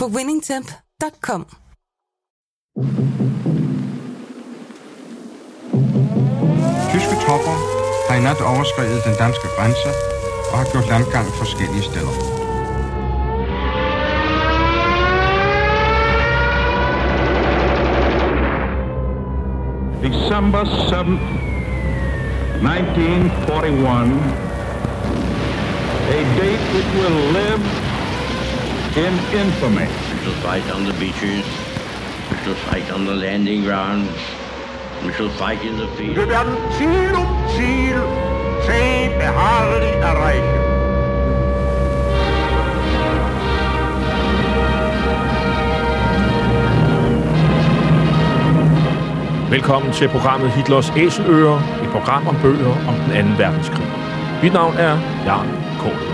på winningtemp.com. Tyske tropper har i nat overskrevet den danske grænse og har gjort landgang forskellige steder. December 7th, 1941, a date which will live in infamy. We shall fight on the beaches. We shall fight on the landing grounds. We shall fight in the field. Wir werden Ziel um Ziel zäh beharrlich erreichen. Velkommen til programmet Hitlers Æseløer, et program om bøger om den 2. verdenskrig. Mit navn er Jan Kåløv.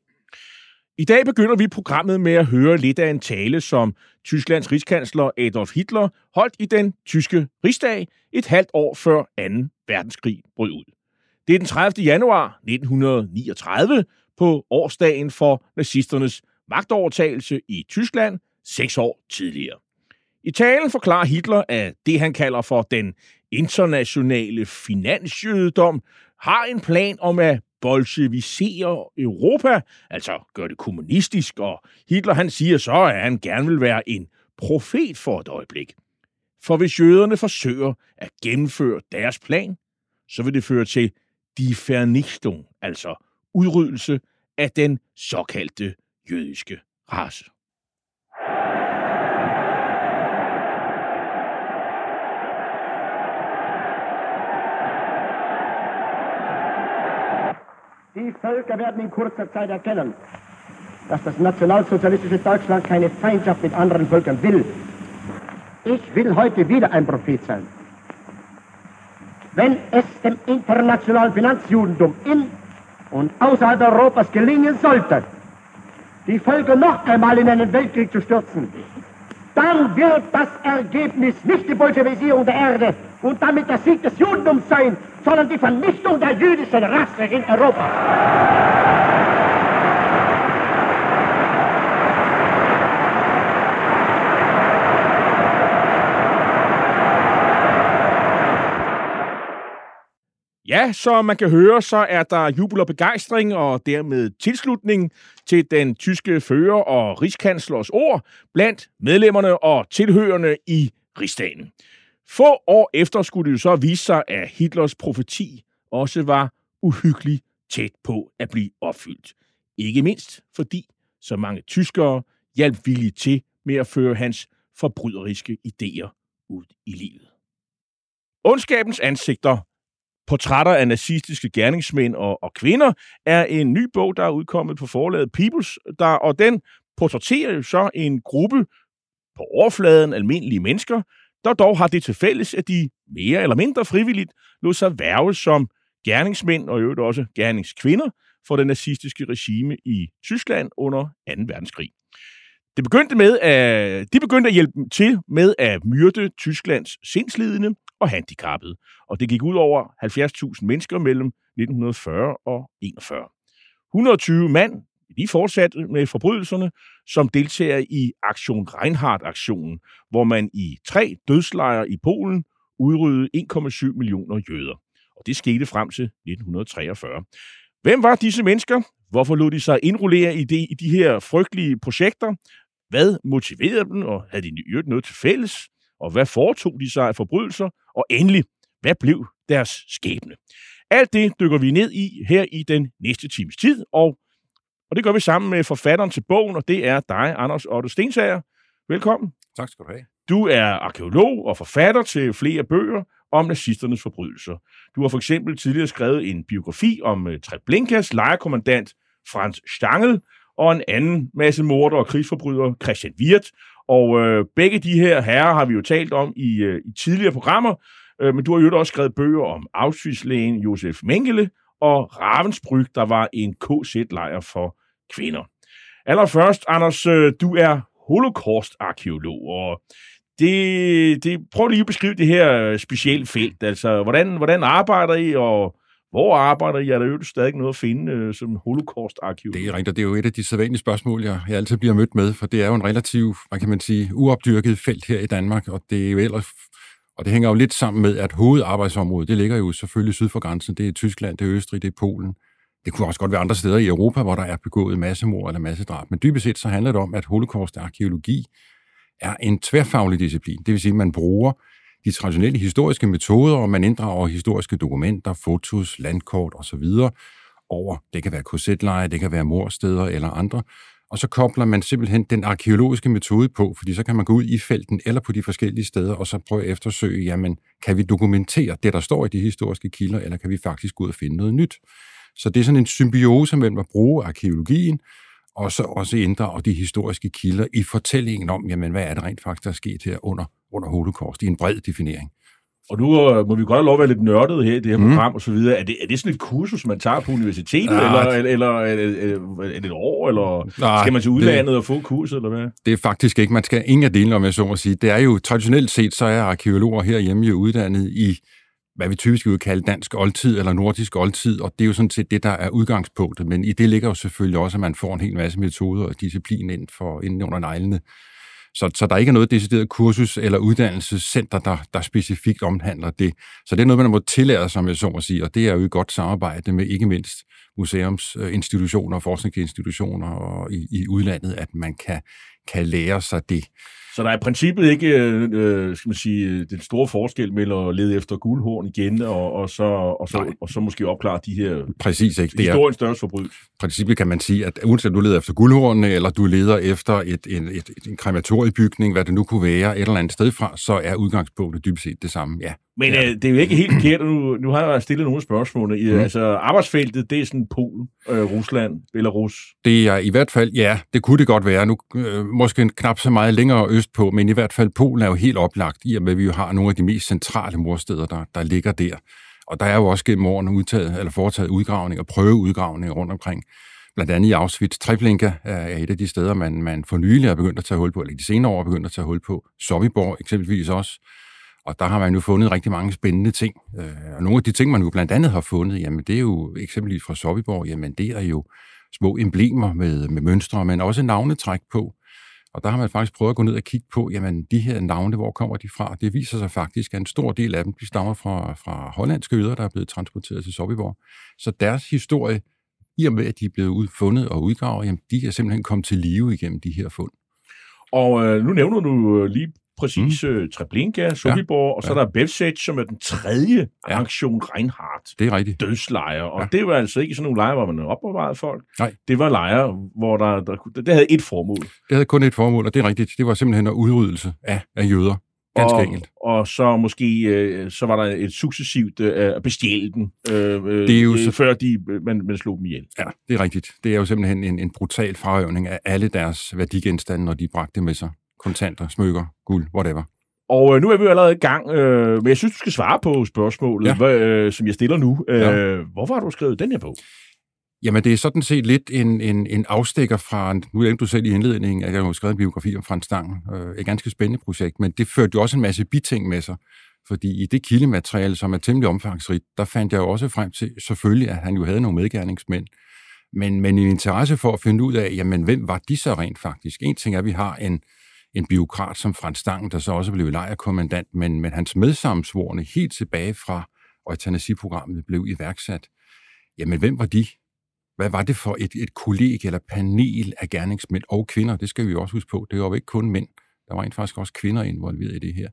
I dag begynder vi programmet med at høre lidt af en tale, som Tysklands rigskansler Adolf Hitler holdt i den tyske rigsdag et halvt år før 2. verdenskrig brød ud. Det er den 30. januar 1939 på årsdagen for nazisternes magtovertagelse i Tyskland seks år tidligere. I talen forklarer Hitler, at det han kalder for den internationale finansjødedom har en plan om at bolsjevisere Europa, altså gøre det kommunistisk, og Hitler han siger så, at han gerne vil være en profet for et øjeblik. For hvis jøderne forsøger at gennemføre deres plan, så vil det føre til die Vernichtung, altså udryddelse af den såkaldte jødiske race. Die Völker werden in kurzer Zeit erkennen, dass das nationalsozialistische Deutschland keine Feindschaft mit anderen Völkern will. Ich will heute wieder ein Prophet sein. Wenn es dem internationalen Finanzjudentum in und außerhalb Europas gelingen sollte, die Völker noch einmal in einen Weltkrieg zu stürzen, dann wird das Ergebnis nicht die Bolschewisierung der Erde und damit der Sieg des Judentums sein, sondern die Vernichtung der jüdischen Rasse in Europa. Ja, som man kan høre, så er der jubel og begejstring og dermed tilslutning til den tyske fører og rigskanslers ord blandt medlemmerne og tilhørende i rigsdagen. Få år efter skulle det jo så vise sig, at Hitlers profeti også var uhyggeligt tæt på at blive opfyldt. Ikke mindst fordi så mange tyskere hjalp villigt til med at føre hans forbryderiske idéer ud i livet. Ondskabens ansigter Portrætter af nazistiske gerningsmænd og, og kvinder er en ny bog, der er udkommet på forlaget Peoples, der, og den portrætterer jo så en gruppe på overfladen almindelige mennesker, der dog har det til fælles, at de mere eller mindre frivilligt lod sig værve som gerningsmænd og i øvrigt også gerningskvinder for det nazistiske regime i Tyskland under 2. verdenskrig. Det begyndte med, at, de begyndte at hjælpe til med at myrde Tysklands sindslidende og handicappede. Og det gik ud over 70.000 mennesker mellem 1940 og 41. 120 mand de fortsatte med forbrydelserne, som deltager i Aktion Reinhardt-aktionen, hvor man i tre dødslejre i Polen udryddede 1,7 millioner jøder. Og det skete frem til 1943. Hvem var disse mennesker? Hvorfor lod de sig indrullere i, det, i de her frygtelige projekter? Hvad motiverede dem, og havde de gjort noget til fælles? Og hvad foretog de sig af forbrydelser? Og endelig, hvad blev deres skæbne? Alt det dykker vi ned i her i den næste times tid, og, og det gør vi sammen med forfatteren til bogen, og det er dig, Anders Otto Stensager. Velkommen. Tak skal du have. Du er arkeolog og forfatter til flere bøger om nazisternes forbrydelser. Du har for eksempel tidligere skrevet en biografi om uh, Treblinkas lejerkommandant Franz Stangl og en anden masse morder og krigsforbrydere, Christian Wirth. Og uh, begge de her herrer har vi jo talt om i, uh, i tidligere programmer, uh, men du har jo også skrevet bøger om Auschwitz-lægen Josef Mengele og Ravensbrück, der var en KZ-lejr for kvinder. Allerførst, Anders, øh, du er holocaust-arkeolog, og det, det, prøv lige at beskrive det her øh, specielle felt. Altså, hvordan, hvordan arbejder I, og hvor arbejder I? Er der jo stadig noget at finde øh, som holocaust-arkiv? Det er rigtigt. Det er jo et af de sædvanlige spørgsmål, jeg, jeg altid bliver mødt med, for det er jo en relativ, hvad kan man sige, uopdyrket felt her i Danmark, og det er jo ellers og det hænger jo lidt sammen med, at hovedarbejdsområdet, det ligger jo selvfølgelig syd for grænsen. Det er Tyskland, det er Østrig, det er Polen. Det kunne også godt være andre steder i Europa, hvor der er begået massemord eller massedrab. Men dybest set så handler det om, at holocaust-arkeologi er en tværfaglig disciplin. Det vil sige, at man bruger de traditionelle historiske metoder, og man inddrager historiske dokumenter, fotos, landkort osv. over, det kan være korsetleje, det kan være morsteder eller andre, og så kobler man simpelthen den arkeologiske metode på, fordi så kan man gå ud i felten eller på de forskellige steder, og så prøve at eftersøge, jamen, kan vi dokumentere det, der står i de historiske kilder, eller kan vi faktisk gå ud og finde noget nyt? Så det er sådan en symbiose mellem at bruge arkeologien, og så også inddrage de historiske kilder i fortællingen om, jamen, hvad er det rent faktisk, der er sket her under, under holocaust, i en bred definering. Og nu uh, må vi godt have lov at være lidt nørdet her i det her mm. program og så videre. Er det, er det sådan et kursus, man tager på universitetet, ja, eller, eller, eller, eller er det et år, eller nej, skal man til udlandet det, og få kurset, eller hvad? Det er faktisk ikke. Man skal ingen af delene, om jeg så må sige. Det er jo traditionelt set, så er arkeologer herhjemme jo uddannet i hvad vi typisk vil kalde dansk oldtid eller nordisk oldtid, og det er jo sådan set det, der er udgangspunktet. Men i det ligger jo selvfølgelig også, at man får en hel masse metoder og disciplin ind, for, inden under neglene. Så, så der er ikke noget decideret kursus eller uddannelsescenter, der, der specifikt omhandler det. Så det er noget, man må tillære, som jeg så må sige, og det er jo et godt samarbejde med ikke mindst museumsinstitutioner og forskningsinstitutioner og i, i udlandet, at man kan, kan lære sig det. Så der er i princippet ikke øh, øh skal man sige, øh, den store forskel mellem at lede efter guldhorn igen, og, og, så, og, så, og så måske opklare de her Præcis, ikke? Det historiens største forbrydelse. I princippet kan man sige, at uanset du leder efter guldhornene, eller du leder efter et, et, et, en krematoriebygning, hvad det nu kunne være, et eller andet sted fra, så er udgangspunktet dybest set det samme, ja. Men ja. øh, det er jo ikke helt forkert, nu, nu har jeg stillet nogle spørgsmål. Mm. Altså, arbejdsfeltet, det er sådan Polen, øh, Rusland, Belarus. Det er i hvert fald, ja, det kunne det godt være. Nu øh, måske knap så meget længere østpå, men i hvert fald Polen er jo helt oplagt, i og med, at vi jo har nogle af de mest centrale morsteder, der, der ligger der. Og der er jo også gennem årene udtaget, eller foretaget udgravninger, prøveudgravninger rundt omkring. Blandt andet i Auschwitz. Treblinka er et af de steder, man, man for nylig har begyndt at tage hul på, eller de senere år har begyndt at tage hul på. Sobibor eksempelvis også. Og der har man jo fundet rigtig mange spændende ting. Øh, og nogle af de ting, man jo blandt andet har fundet, jamen det er jo eksempelvis fra Sobiborg, jamen det er jo små emblemer med, med mønstre, men også navnetræk på. Og der har man faktisk prøvet at gå ned og kigge på, jamen de her navne, hvor kommer de fra? Det viser sig faktisk, at en stor del af dem, de stammer fra, fra hollandske øder, der er blevet transporteret til Sobiborg. Så deres historie, i og med at de er blevet fundet og udgravet, jamen de er simpelthen kommet til live igennem de her fund. Og øh, nu nævner du øh, lige præcis mm. Øh, Treblinka, Sobibor, ja. og så ja. er der Belzec, som er den tredje ja. aktion Reinhardt. Det er rigtigt. Dødslejre. Og ja. det var altså ikke sådan nogle lejre, hvor man opbevarede folk. Nej. Det var lejre, hvor der, der, det havde et formål. Det havde kun et formål, og det er rigtigt. Det var simpelthen en udryddelse af, af jøder. Ganske og, enkelt. Og så måske øh, så var der et successivt øh, at bestjæle den, øh, det er jo så... før de, man, man slog dem ihjel. Ja, det er rigtigt. Det er jo simpelthen en, en brutal frarøvning af alle deres værdigenstande, når de bragte med sig kontanter, smykker, guld, whatever. Og øh, nu er vi jo allerede i gang, øh, men jeg synes, du skal svare på spørgsmålet, ja. hvad, øh, som jeg stiller nu. Øh, ja. Hvorfor har du skrevet den her bog? Jamen, det er sådan set lidt en, en, en afstikker fra, nu nævnte du selv i indledningen, at jeg har skrevet en biografi om Frans Stang, øh, et ganske spændende projekt, men det førte jo også en masse biting med sig, Fordi i det kildemateriale, som er temmelig omfangsrigt, der fandt jeg jo også frem til, selvfølgelig, at han jo havde nogle medgerningsmænd, men, men en interesse for at finde ud af, jamen, hvem var de så rent faktisk? En ting er, at vi har en, en biokrat som Frans Stangen, der så også blev lejerkommandant, men, men hans medsammensvorene helt tilbage fra eutanasiprogrammet blev iværksat. Jamen, hvem var de? Hvad var det for et, et kolleg eller panel af gerningsmænd og kvinder? Det skal vi også huske på. Det var jo ikke kun mænd. Der var rent faktisk også kvinder involveret i det her.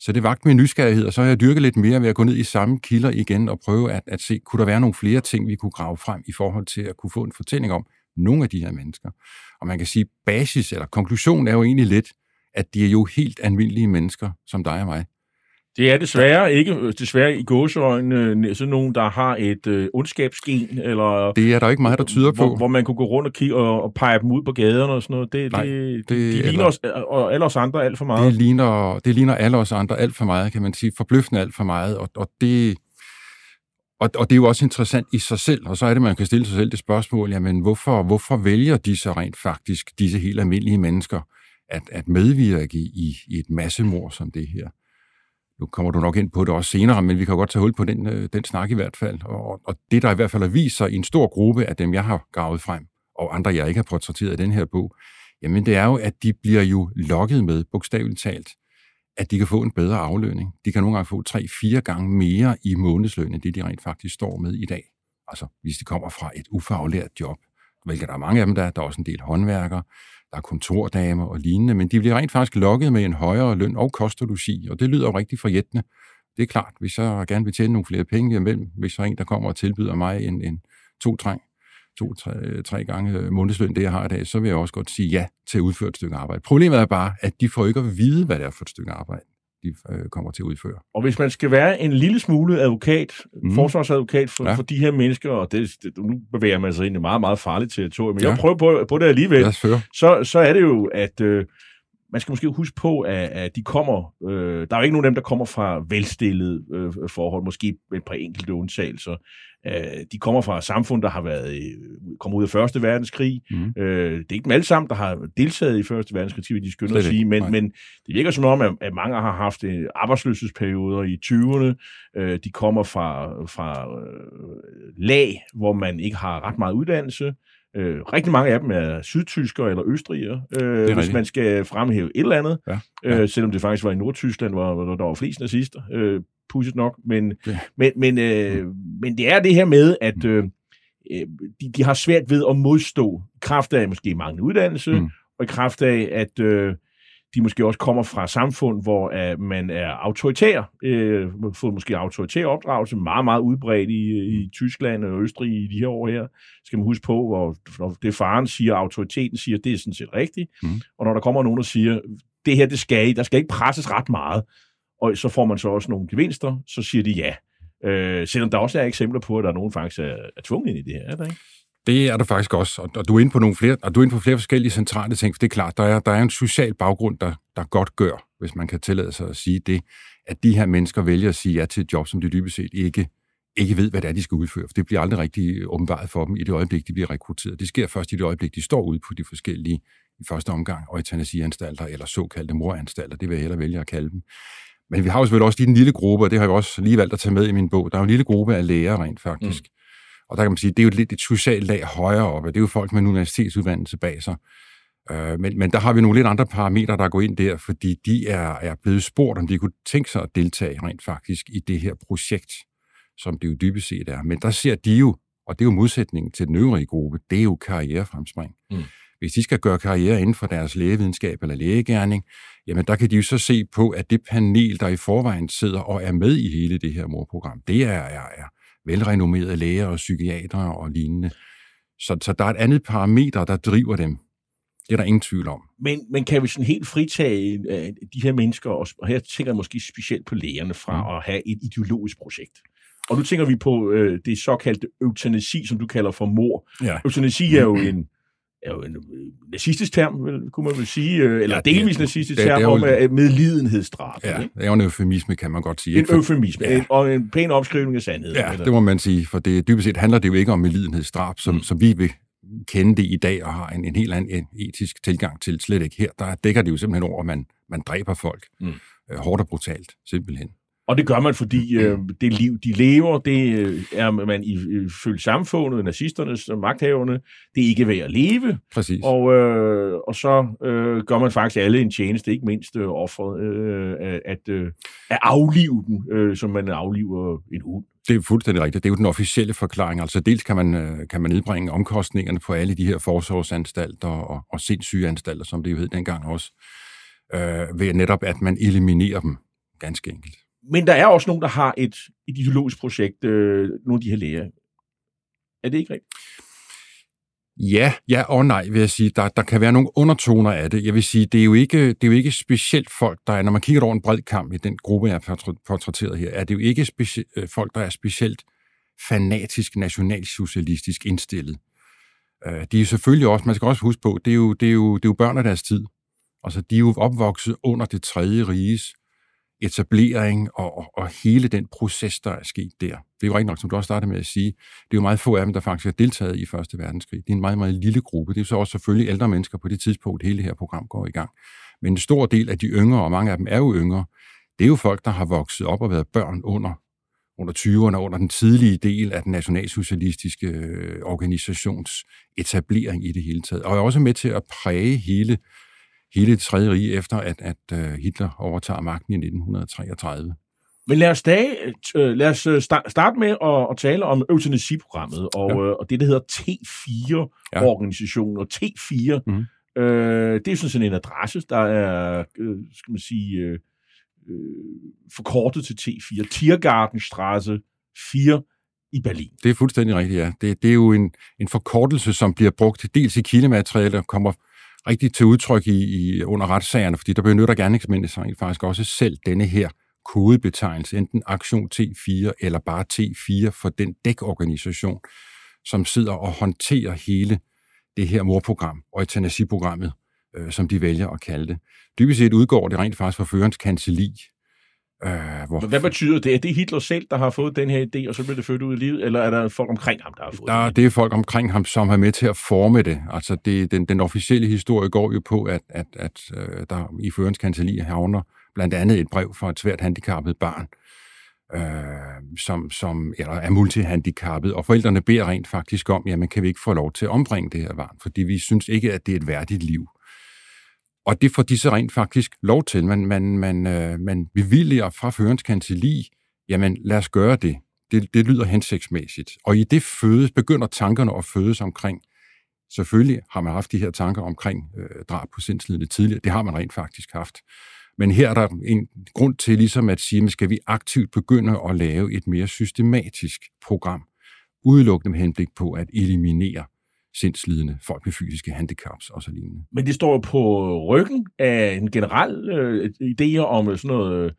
Så det vagt min nysgerrighed, og så har jeg dyrket lidt mere ved at gå ned i samme kilder igen og prøve at, at se, kunne der være nogle flere ting, vi kunne grave frem i forhold til at kunne få en fortælling om nogle af de her mennesker. Og man kan sige, basis eller konklusion er jo egentlig lidt, at de er jo helt almindelige mennesker, som dig og mig. Det er desværre ikke desværre i gåseøjne sådan nogen, der har et øh, ondskabsgen, eller... Det er der ikke meget, der tyder på. Hvor, hvor man kunne gå rundt og kigge og, og pege dem ud på gaderne og sådan noget. Det, Nej, det, det- de ligner eller- os, og alle os andre alt for meget. Det ligner, det ligner alle os andre alt for meget, kan man sige. Forbløffende alt for meget, og, og det... Og, og det er jo også interessant i sig selv, og så er det, man kan stille sig selv det spørgsmål, jamen hvorfor, hvorfor vælger de så rent faktisk, disse helt almindelige mennesker, at, at medvirke i, i et massemord som det her? Nu kommer du nok ind på det også senere, men vi kan godt tage hul på den, øh, den snak i hvert fald. Og, og det, der i hvert fald har vist sig i en stor gruppe af dem, jeg har gravet frem, og andre, jeg ikke har portrætteret i den her bog, jamen det er jo, at de bliver jo lokket med, bogstaveligt talt, at de kan få en bedre aflønning. De kan nogle gange få tre-fire gange mere i månedsløn, end det de rent faktisk står med i dag. Altså, hvis de kommer fra et ufaglært job, hvilket der er mange af dem, der er. Der er også en del håndværkere, der er kontordamer og lignende, men de bliver rent faktisk lokket med en højere løn og kostologi, og det lyder jo rigtig forjættende. Det er klart, hvis jeg gerne vil tjene nogle flere penge imellem, hvis der er en, der kommer og tilbyder mig en, en to træng, to, tre, tre gange månedsløn, det jeg har i dag, så vil jeg også godt sige ja til at udføre et stykke arbejde. Problemet er bare, at de får ikke at vide, hvad det er for et stykke arbejde, de øh, kommer til at udføre. Og hvis man skal være en lille smule advokat, Mm. forsvarsadvokat for, Ja. for de her mennesker, og det, det, nu bevæger man sig ind i meget, meget farligt territorium, men Ja. jeg prøver på, på det alligevel, så, så er det jo, at øh, man skal måske huske på, at, at de kommer, øh, der er jo ikke nogen af dem, der kommer fra velstillede øh, forhold, måske med et par enkelte undtagelser. Øh, de kommer fra samfund, der har været øh, kommet ud af Første Verdenskrig. Mhm. Øh, det er ikke dem alle sammen, der har deltaget i Første Verdenskrig, vil de skynde at sige, men, nej. men det virker som om, at, at mange har haft øh, arbejdsløshedsperioder i 20'erne. Øh, de kommer fra, fra øh, lag, hvor man ikke har ret meget uddannelse. Øh, rigtig mange af dem er sydtyskere eller østrigere, øh, hvis rigtigt. man skal fremhæve et eller andet. Ja, Øh, selvom det faktisk var i Nordtyskland, hvor, hvor der var flest nazister, øh, pudsigt nok. Men, Ja. men, men, øh, men det er det her med, at øh, øh, de, de har svært ved at modstå kraft af måske manglende uddannelse, Mm. mm. og i kraft af, at øh, de måske også kommer fra samfund, hvor uh, man er autoritær, øh, fået måske autoritær opdragelse, meget, meget udbredt i, i Tyskland og Østrig i de her år her. Skal man huske på, hvor når det faren siger, autoriteten siger, det er sådan set rigtigt. Mm. Og når der kommer nogen, der siger, det her, det skal I, der skal ikke presses ret meget, og så får man så også nogle gevinster, så siger de ja. Øh, selvom der også er eksempler på, at der er nogen faktisk er, er tvunget ind i det her, er der ikke? Det er der faktisk også, og, du er inde på nogle flere, og du er inde på flere forskellige centrale ting, for det er klart, der er, der er en social baggrund, der, der godt gør, hvis man kan tillade sig at sige det, at de her mennesker vælger at sige ja til et job, som de dybest set ikke, ikke ved, hvad det er, de skal udføre. For det bliver aldrig rigtig åbenbart for dem i det øjeblik, de bliver rekrutteret. Det sker først i det øjeblik, de står ude på de forskellige, i første omgang, eutanasianstalter eller såkaldte moranstalter, det vil jeg hellere vælge at kalde dem. Men vi har jo selvfølgelig også lige den lille gruppe, og det har jeg også lige valgt at tage med i min bog. Der er jo en lille gruppe af læger rent faktisk. Mm. Og der kan man sige, det er jo lidt et socialt lag højere oppe. Det er jo folk med en universitetsuddannelse bag sig. Øh, men, men der har vi nogle lidt andre parametre, der går ind der, fordi de er, er blevet spurgt, om de kunne tænke sig at deltage rent faktisk i det her projekt, som det jo dybest set er. Men der ser de jo, og det er jo modsætningen til den øvrige gruppe, det er jo karrierefremspring. Mm. Hvis de skal gøre karriere inden for deres lægevidenskab eller lægegærning, jamen der kan de jo så se på, at det panel, der i forvejen sidder og er med i hele det her morprogram, det er, er, er velrenommerede læger og psykiatere og lignende. Så, så der er et andet parameter, der driver dem. Det er der ingen tvivl om. Men, men kan vi sådan helt fritage øh, de her mennesker, og og her tænker jeg måske specielt på lægerne, fra Mm. at have et ideologisk projekt? Og nu tænker vi på øh, det såkaldte eutanasi, som du kalder for mor. Ja. Eutanasi er jo en, er jo en øh, nazistisk term, vel, kunne man vel sige, øh, eller Ja, det- delvis nazistisk det- det er term jo- om øh, medlidenhedsdrab. Ja, ikke? det er jo en eufemisme, kan man godt sige. En eufemisme, Ja. ja. og en pæn opskrivning af sandheden. Ja, eller? det må man sige, for det, dybest set handler det jo ikke om medlidenhedsdrab, som, mm. som vi vil kende det i dag og har en, en helt anden etisk tilgang til. Slet ikke her. Der dækker det jo simpelthen over, at man, man dræber folk. Mm. Øh, hårdt og brutalt, simpelthen. Og det gør man, fordi øh, det liv, de lever, det øh, er man ifølge samfundet, nazisternes og magthaverne, det er ikke værd at leve. Præcis. Og, øh, og så øh, gør man faktisk alle en tjeneste, ikke mindst øh, offeret, øh, at, øh, at aflive den, øh, som man afliver en hund. Det er fuldstændig rigtigt. Det er jo den officielle forklaring. Altså dels kan man, øh, kan man nedbringe omkostningerne på alle de her forsorgsanstalter og, og sindssygeanstalter, som det jo hed dengang også, øh, ved netop at man eliminerer dem ganske enkelt. Men der er også nogen, der har et, et ideologisk projekt, øh, nogle af de her læger. Er det ikke rigtigt? Ja, ja og nej, vil jeg sige. Der, der kan være nogle undertoner af det. Jeg vil sige, det er jo ikke, det er jo ikke specielt folk, der er, når man kigger over en bred kamp i den gruppe, jeg har portrætteret her, er det jo ikke speci- øh, folk, der er specielt fanatisk nationalsocialistisk indstillet. Øh, de er selvfølgelig også, man skal også huske på, det er jo, det er jo, det er jo børn af deres tid. Altså, de er jo opvokset under det tredje riges etablering og, og, og hele den proces, der er sket der. Det er jo rigtig nok, som du også startede med at sige, det er jo meget få af dem, der faktisk har deltaget i Første Verdenskrig. Det er en meget, meget lille gruppe. Det er så også selvfølgelig ældre mennesker på det tidspunkt, hele det her program går i gang. Men en stor del af de yngre, og mange af dem er jo yngre, det er jo folk, der har vokset op og været børn under under 20'erne, under den tidlige del af den nationalsocialistiske øh, organisations etablering i det hele taget. Og er også med til at præge hele hele det tredje rige, efter at, at uh, Hitler overtager magten i 1933. Men lad os, da, øh, lad os øh, starte med at, at tale om eutanasiprogrammet, og, ja. øh, og det, der hedder T4-organisationen. Ja. Og T4, mm. øh, det er sådan, sådan en adresse, der er, øh, skal man sige, øh, øh, forkortet til T4. Tiergartenstraße 4 i Berlin. Det er fuldstændig rigtigt, ja. Det, det er jo en, en forkortelse, som bliver brugt dels i kildemateriale, kommer rigtig til udtryk i, i under retssagerne, fordi der benytter gerningsmændene faktisk også selv denne her kodebetegnelse, enten aktion T4 eller bare T4 for den dækorganisation, som sidder og håndterer hele det her morprogram og eutanasiprogrammet, øh, som de vælger at kalde det. Dybest set udgår det rent faktisk fra førerens kanseli, Øh, hvor... Hvad betyder det? Er det Hitler selv, der har fået den her idé, og så bliver det født ud i livet, eller er der folk omkring ham, der har fået der, det? Det er folk omkring ham, som har med til at forme det. Altså det, den, den officielle historie går jo på, at, at, at uh, der i førens havner blandt andet et brev fra et svært handicappet barn, øh, som, som eller er multihandicappet, og forældrene beder rent faktisk om, jamen kan vi ikke få lov til at ombringe det her barn, fordi vi synes ikke, at det er et værdigt liv. Og det får de så rent faktisk lov til. Man, man, man, øh, man bevilliger fra førens jamen lad os gøre det. det. Det lyder hensigtsmæssigt. Og i det fødes, begynder tankerne at fødes omkring, selvfølgelig har man haft de her tanker omkring øh, drab på sindslidende tidligere, det har man rent faktisk haft. Men her er der en grund til ligesom at sige, skal vi aktivt begynde at lave et mere systematisk program, udelukkende med henblik på at eliminere sindslidende, folk med fysiske handicaps og så lignende. Men det står på ryggen af en generel øh, idé om sådan noget øh,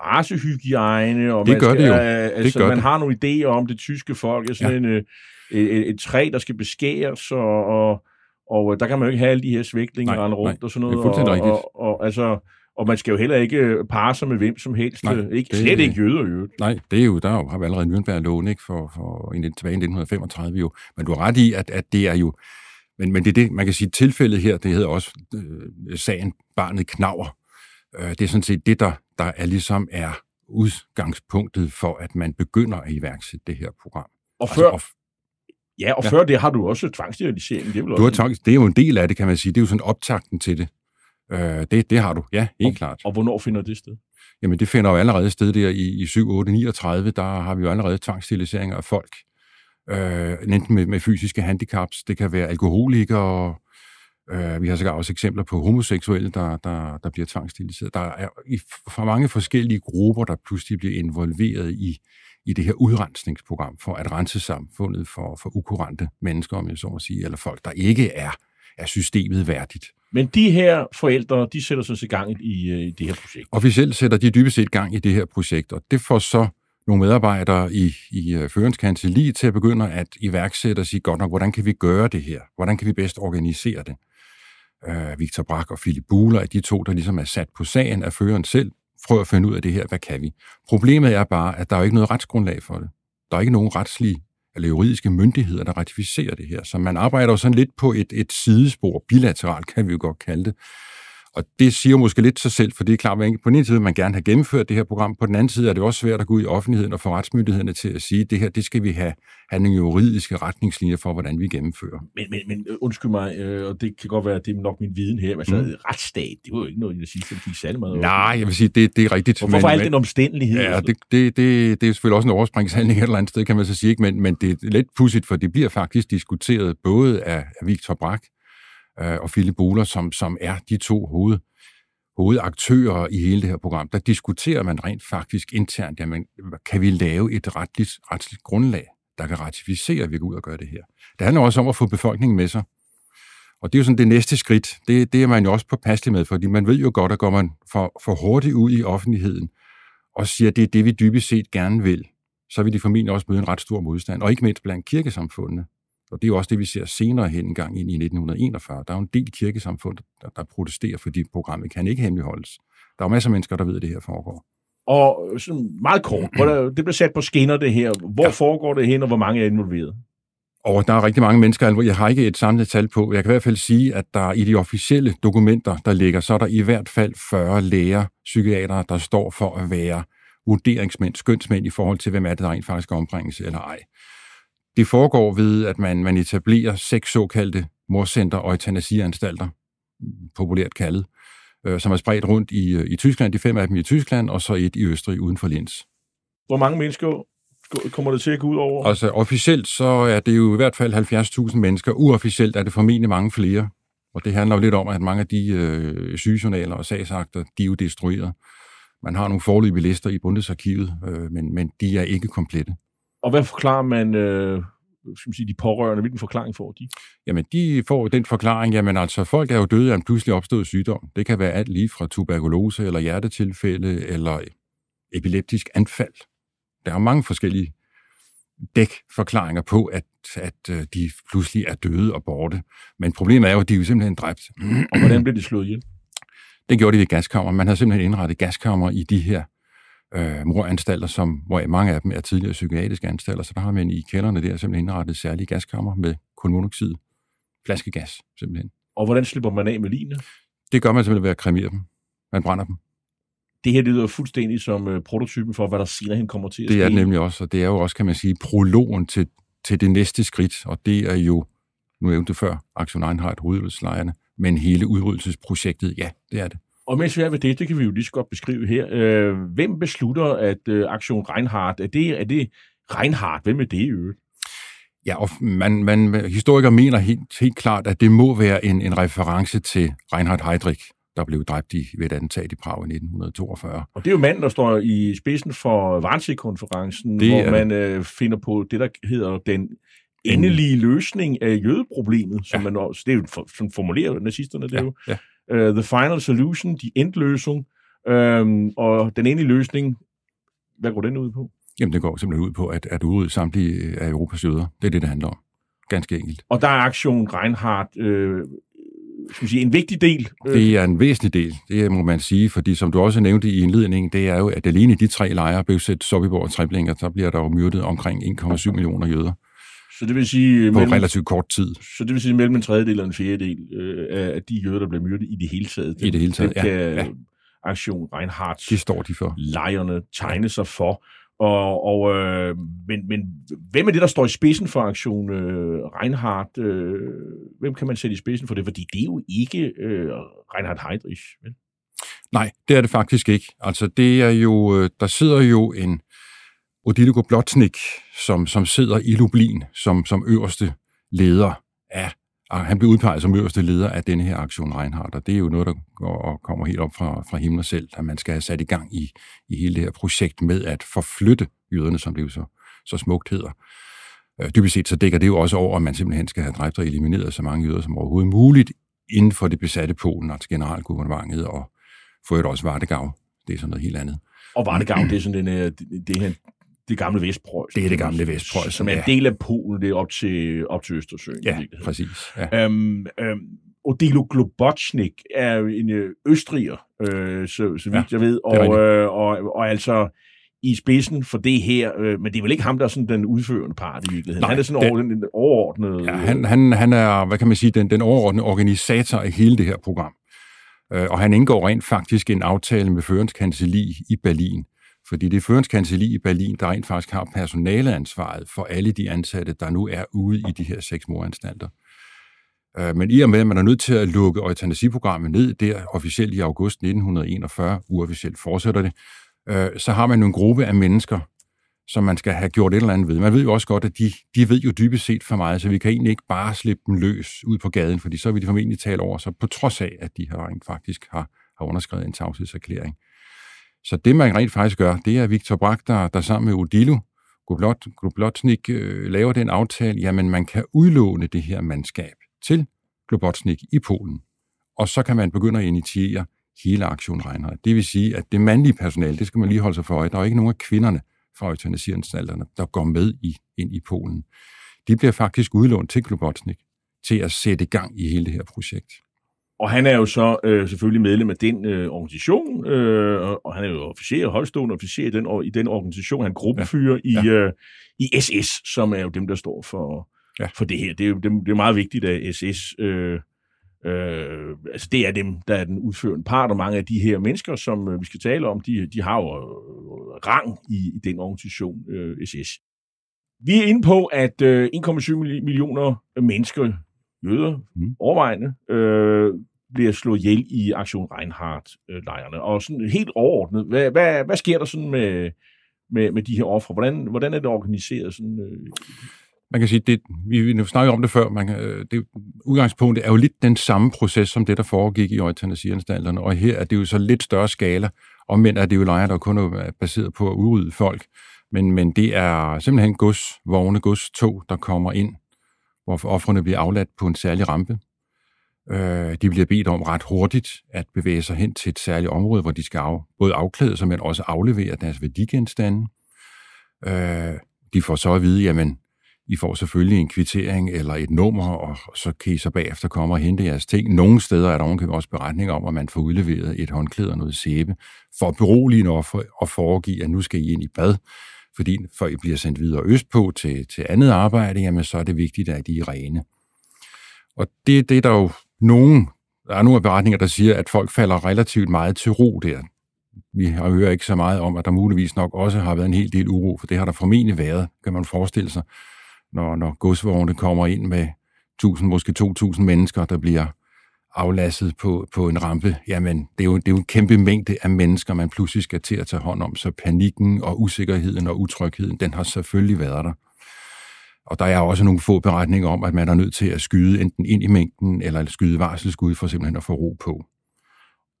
racehygiejne, og det man gør skal, det jo. Øh, altså, det gør man det. har nogle idéer om det tyske folk, sådan ja. en, øh, et, et træ, der skal beskæres, og, og, og der kan man jo ikke have alle de her svæklinger rundt nej, og sådan noget. Det er fuldstændig og, rigtigt. Og, og, altså, og man skal jo heller ikke øh, parre sig med hvem som helst. Nej, ikke, det, slet ikke jøder jo. Nej, det er jo, der har vi allerede Nürnberg-loven ikke, for, for, tilbage i 1935 jo. Men du har ret i, at, at det er jo... Men, men det er det, man kan sige, tilfældet her, det hedder også øh, sagen Barnet Knaver. Øh, det er sådan set det, der, der er ligesom er udgangspunktet for, at man begynder at iværksætte det her program. Og altså, før, og, ja, og ja. før det har du også tvangssterilisering. Det er, du har tvangs, det er jo en del af det, kan man sige. Det er jo sådan optakten til det. Øh, det, det har du, ja, helt og, klart. Og hvornår finder det sted? Jamen, det finder jo allerede sted der i, i 7, 8, 39. Der har vi jo allerede tvangssteriliseringer af folk. Øh, enten med, med fysiske handicaps, det kan være alkoholikere, øh, vi har sågar også eksempler på homoseksuelle, der, der, der bliver tvangstiliseret. Der er i, for mange forskellige grupper, der pludselig bliver involveret i, i det her udrensningsprogram for at rense samfundet for, for ukurante mennesker, om jeg så må sige, eller folk, der ikke er, er systemet værdigt. Men de her forældre, de sætter sig i gang i, øh, i det her projekt. Officielt sætter de dybest set gang i det her projekt, og det får så nogle medarbejdere i, i øh, uh, Førens til at begynde at iværksætte og sige, godt nok, hvordan kan vi gøre det her? Hvordan kan vi bedst organisere det? Øh, Victor Brak og Philip Buhler er de to, der ligesom er sat på sagen af føreren selv, prøver at finde ud af det her, hvad kan vi? Problemet er bare, at der er ikke noget retsgrundlag for det. Der er ikke nogen retslige eller juridiske myndigheder, der ratificerer det her. Så man arbejder jo sådan lidt på et, et sidespor, bilateralt kan vi jo godt kalde det. Og det siger måske lidt sig selv, for det er klart, at på den ene side man gerne have gennemført det her program, på den anden side er det også svært at gå ud i offentligheden og få retsmyndighederne til at sige, at det her, det skal vi have, have nogle juridiske retningslinjer for, hvordan vi gennemfører. Men, men, men øh, undskyld mig, øh, og det kan godt være, at det er nok min viden her, men altså, mm. retsstat, det var jo ikke noget, jeg siger, som gik særlig meget Nej, jeg vil sige, det, det er rigtigt. Hvorfor men, al den omstændighed? Ja, det, det, det, det er selvfølgelig også en overspringshandling et eller andet sted, kan man så sige, ikke? Men, men det er lidt pudsigt, for det bliver faktisk diskuteret både af, af Victor Brack øh, og Philip Bohler, som, som er de to hoved hovedaktører i hele det her program, der diskuterer man rent faktisk internt, jamen, kan vi lave et retligt, retligt grundlag, der kan ratificere, at vi går ud og gør det her. Det handler også om at få befolkningen med sig. Og det er jo sådan det næste skridt. Det, det er man jo også påpasselig med, fordi man ved jo godt, at går man for, for hurtigt ud i offentligheden og siger, at det er det, vi dybest set gerne vil, så vil de formentlig også møde en ret stor modstand, og ikke mindst blandt kirkesamfundene. Og det er jo også det, vi ser senere hen en gang ind i 1941. Der er jo en del kirkesamfund, der, der protesterer, fordi programmet kan ikke hemmeligholdes. Der er jo masser af mennesker, der ved, at det her foregår. Og sådan meget kort, det bliver sat på skinner det her. Hvor ja. foregår det hen, og hvor mange er involveret? Og der er rigtig mange mennesker, jeg har ikke et samlet tal på. Jeg kan i hvert fald sige, at der i de officielle dokumenter, der ligger, så er der i hvert fald 40 læger, psykiatere, der står for at være vurderingsmænd, skønsmænd i forhold til, hvem er det, der rent faktisk ombringes eller ej. Det foregår ved, at man, man etablerer seks såkaldte morcenter og eutanasianstalter, populært kaldet, øh, som er spredt rundt i, øh, i Tyskland, de fem af dem i Tyskland, og så et i Østrig uden for Linz. Hvor mange mennesker kommer det til at gå ud over? Altså officielt så er det jo i hvert fald 70.000 mennesker. Uofficielt er det formentlig mange flere. Og det handler jo lidt om, at mange af de øh, sygejournaler og sagsakter, de er jo destrueret. Man har nogle forløbige lister i Bundesarkivet, øh, men, men de er ikke komplette. Og hvad forklarer man øh, skal man sige, de pårørende? Hvilken forklaring får de? Jamen, de får den forklaring, jamen altså, folk er jo døde af en pludselig opstået sygdom. Det kan være alt lige fra tuberkulose, eller hjertetilfælde, eller epileptisk anfald. Der er mange forskellige dækforklaringer på, at, at øh, de pludselig er døde og borte. Men problemet er jo, at de er jo simpelthen dræbt. Og hvordan blev de slået ihjel? Det gjorde de ved gaskammer. Man har simpelthen indrettet gaskammer i de her øh, moranstalter, som, hvor mange af dem er tidligere psykiatriske anstalter, så der har man i kælderne der simpelthen indrettet særlige gaskammer med kulmonoxid, flaskegas simpelthen. Og hvordan slipper man af med line? Det gør man simpelthen ved at kremere dem. Man brænder dem. Det her lyder fuldstændig som uh, prototypen for, hvad der senere hen kommer til at ske. Det er det nemlig også, og det er jo også, kan man sige, prologen til, til det næste skridt, og det er jo, nu nævnte før, Aktion Einheit, udryddelseslejrene, men hele udryddelsesprojektet, ja, det er det. Og mens vi er ved det, det kan vi jo lige så godt beskrive her. Øh, hvem beslutter, at øh, Aktion Reinhardt, er det, er det Reinhardt? Hvem er det i øvrigt? Ja, og man, man, historikere mener helt, helt klart, at det må være en, en reference til Reinhard Heydrich, der blev dræbt i, ved et attentat i Prag i 1942. Og det er jo manden, der står i spidsen for Wannsee-konferencen, hvor man øh, finder på det, der hedder den endelige løsning af jødeproblemet, som ja. man også, det er jo for, formulerer nazisterne det ja, jo. Ja uh, The Final Solution, de endløsning, um, og den endelige løsning, hvad går den ud på? Jamen, det går simpelthen ud på, at, at udrydde samtlige af Europas jøder. Det er det, det handler om. Ganske enkelt. Og der er aktion Reinhardt øh, skal sige, en vigtig del. Øh. Det er en væsentlig del, det må man sige, fordi som du også nævnte i indledningen, det er jo, at alene de tre lejre, Bøvsæt, Sobibor og Treblinger, der bliver der jo myrdet omkring 1,7 millioner jøder. Så det vil sige... På mellem, relativt kort tid. Så det vil sige mellem en tredjedel og en fjerdedel øh, af de jøder, der bliver myrdet i det hele taget. I det hele taget, det ja. ja. Aktion Reinhardt. De står de for. Lejerne tegne sig for. Og, og, øh, men, men hvem er det, der står i spidsen for aktion øh, Reinhardt? Øh, hvem kan man sætte i spidsen for det? Fordi det er jo ikke øh, Reinhard Heydrich, vel? Nej, det er det faktisk ikke. Altså, det er jo, øh, der sidder jo en Odile Blotnik, som, som sidder i Lublin som, som øverste leder af ah, han blev udpeget som øverste leder af denne her aktion Reinhardt, og det er jo noget, der går og kommer helt op fra, fra himlen selv, at man skal have sat i gang i, i hele det her projekt med at forflytte jøderne, som det jo så, så smukt hedder. Øh, dybest set så dækker det jo også over, at man simpelthen skal have dræbt og elimineret så mange jøder som overhovedet muligt inden for det besatte Polen, altså generalgouvernementet og for øvrigt også Vartegau. Det er sådan noget helt andet. Og Vartegau, det er sådan den, øh, det her det gamle Vestpreussen. Det er det gamle Vestpreussen, Som er en del af Polen, det er op til, op til Østersøen. Ja, præcis. Ja. Øhm, øhm, Odilo Globotnik er en øh, østriger, øh, så, så vidt ja, jeg ved, og, øh, og, og altså i spidsen for det her, øh, men det er vel ikke ham, der er sådan den udførende part i virkeligheden. Nej, han er sådan det, over, den overordnede... Ja, han, han, han er, hvad kan man sige, den, den overordnede organisator af hele det her program. Øh, og han indgår rent faktisk en aftale med Førens Kancelli i Berlin. Fordi det er Førenskanseli i Berlin, der rent faktisk har personaleansvaret for alle de ansatte, der nu er ude i de her seks moranstalter. Øh, men i og med, at man er nødt til at lukke eutanasiprogrammet ned der officielt i august 1941, uofficielt fortsætter det, øh, så har man jo en gruppe af mennesker, som man skal have gjort et eller andet ved. Man ved jo også godt, at de, de ved jo dybest set for meget, så vi kan egentlig ikke bare slippe dem løs ud på gaden, fordi så vil de formentlig tale over sig, på trods af, at de har rent faktisk har, har underskrevet en tavshedserklæring. Så det, man rent faktisk gør, det er Victor Brack, der, der sammen med Odilo Globotsnik øh, laver den aftale, jamen man kan udlåne det her mandskab til Globotsnik i Polen. Og så kan man begynde at initiere hele aktion Reinhardt. Det vil sige, at det mandlige personale, det skal man lige holde sig for øje. Der er ikke nogen af kvinderne fra eutanasianstalterne, der går med i, ind i Polen. De bliver faktisk udlånt til Globotsnik til at sætte gang i hele det her projekt. Og han er jo så øh, selvfølgelig medlem af den øh, organisation, øh, og han er jo officer, højstående officer i den, i den organisation. Han gruppefører ja. i, ja. Øh, i SS, som er jo dem, der står for, ja. for det her. Det er jo det, det er meget vigtigt, at SS... Øh, Øh, altså det er dem, der er den udførende part, og mange af de her mennesker, som øh, vi skal tale om, de, de har jo øh, rang i, i den organisation, øh, SS. Vi er inde på, at øh, 1,7 millioner mennesker, jøder, mm. overvejende, øh, bliver slået ihjel i Aktion Reinhardt-lejrene. Øh, og sådan helt overordnet, hvad, hvad, hvad sker der sådan med, med, med de her ofre? Hvordan, hvordan er det organiseret? Sådan, øh? Man kan sige, det, vi, vi snakkede om det før, man, øh, det, udgangspunktet er jo lidt den samme proces, som det, der foregik i eutanasianstalterne, og her er det jo så lidt større skala, og men er det jo lejre, der kun er baseret på at udrydde folk, men, men det er simpelthen gods, vogne, gods, tog, der kommer ind, hvor offrene bliver afladt på en særlig rampe, Øh, de bliver bedt om ret hurtigt at bevæge sig hen til et særligt område, hvor de skal af, både afklæde sig, men også aflevere deres værdigenstande. Øh, de får så at vide, jamen, I får selvfølgelig en kvittering eller et nummer, og så kan I så bagefter komme og hente jeres ting. Nogle steder er der også beretninger om, at man får udleveret et håndklæde og noget sæbe, for at berolige en offer og foregive, at nu skal I ind i bad. Fordi før I bliver sendt videre østpå til, til andet arbejde, jamen så er det vigtigt, at I er rene. Og det, det er der jo nogen, der er nogle beretninger, der siger, at folk falder relativt meget til ro der. Vi hører ikke så meget om, at der muligvis nok også har været en hel del uro, for det har der formentlig været, kan man forestille sig, når, når godsvogne kommer ind med 1000, måske 2000 mennesker, der bliver aflasset på, på en rampe, jamen det er, jo, det er jo en kæmpe mængde af mennesker, man pludselig skal til at tage hånd om, så panikken og usikkerheden og utrygheden, den har selvfølgelig været der. Og der er også nogle få beretninger om, at man er nødt til at skyde enten ind i mængden, eller skyde varselskud for simpelthen at få ro på.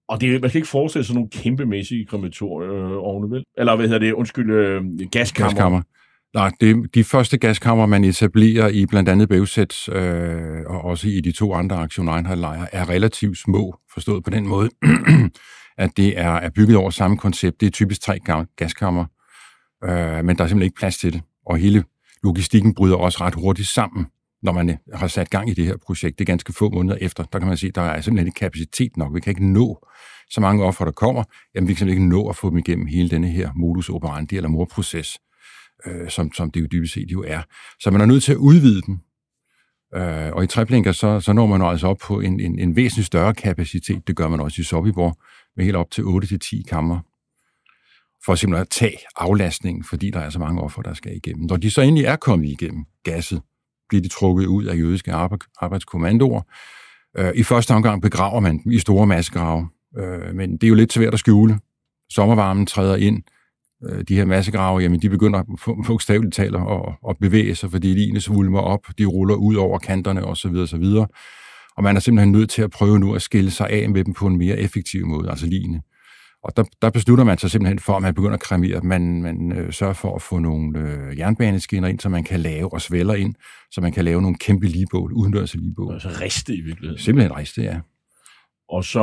Og det, man kan ikke forestille sig nogle kæmpemæssige krematorier, øh, vel? Eller hvad hedder det? Undskyld, øh, gaskammer. gaskammer. Nej, det, de første gaskammer, man etablerer i blandt andet Bævsæt øh, og også i de to andre Aktion lejre er relativt små, forstået på den måde, at det er, er bygget over samme koncept. Det er typisk tre gaskammer, øh, men der er simpelthen ikke plads til det. Og hele logistikken bryder også ret hurtigt sammen, når man øh, har sat gang i det her projekt. Det er ganske få måneder efter. Der kan man sige, at der er simpelthen ikke kapacitet nok. Vi kan ikke nå så mange offer, der kommer. Jamen, vi kan simpelthen ikke nå at få dem igennem hele denne her modus operandi eller morproces, øh, som, som det jo dybest set jo er. Så man er nødt til at udvide dem. Øh, og i Treblinka, så, så når man altså op på en, en, en væsentlig større kapacitet. Det gør man også i Sobibor, med helt op til 8-10 kammer for simpelthen at tage aflastningen, fordi der er så mange offer, der skal igennem. Når de så endelig er kommet igennem gasset, bliver de trukket ud af jødiske arbejdskommandoer. Øh, I første omgang begraver man dem i store massegrave, øh, men det er jo lidt svært at skjule. Sommervarmen træder ind. Øh, de her massegrave, jamen, de begynder bogstaveligt talt at, at bevæge sig, fordi ligene svulmer op, de ruller ud over kanterne osv. osv. Og man er simpelthen nødt til at prøve nu at skille sig af med dem på en mere effektiv måde, altså ligene. Og der, der beslutter man sig simpelthen for, at man begynder at kremere. Man, man øh, sørger for at få nogle øh, jernbaneskinner ind, så man kan lave og svælder ind, så man kan lave nogle kæmpe ligebål, udendørs ligebål. Altså riste i virkeligheden. Simpelthen riste, ja. Og så,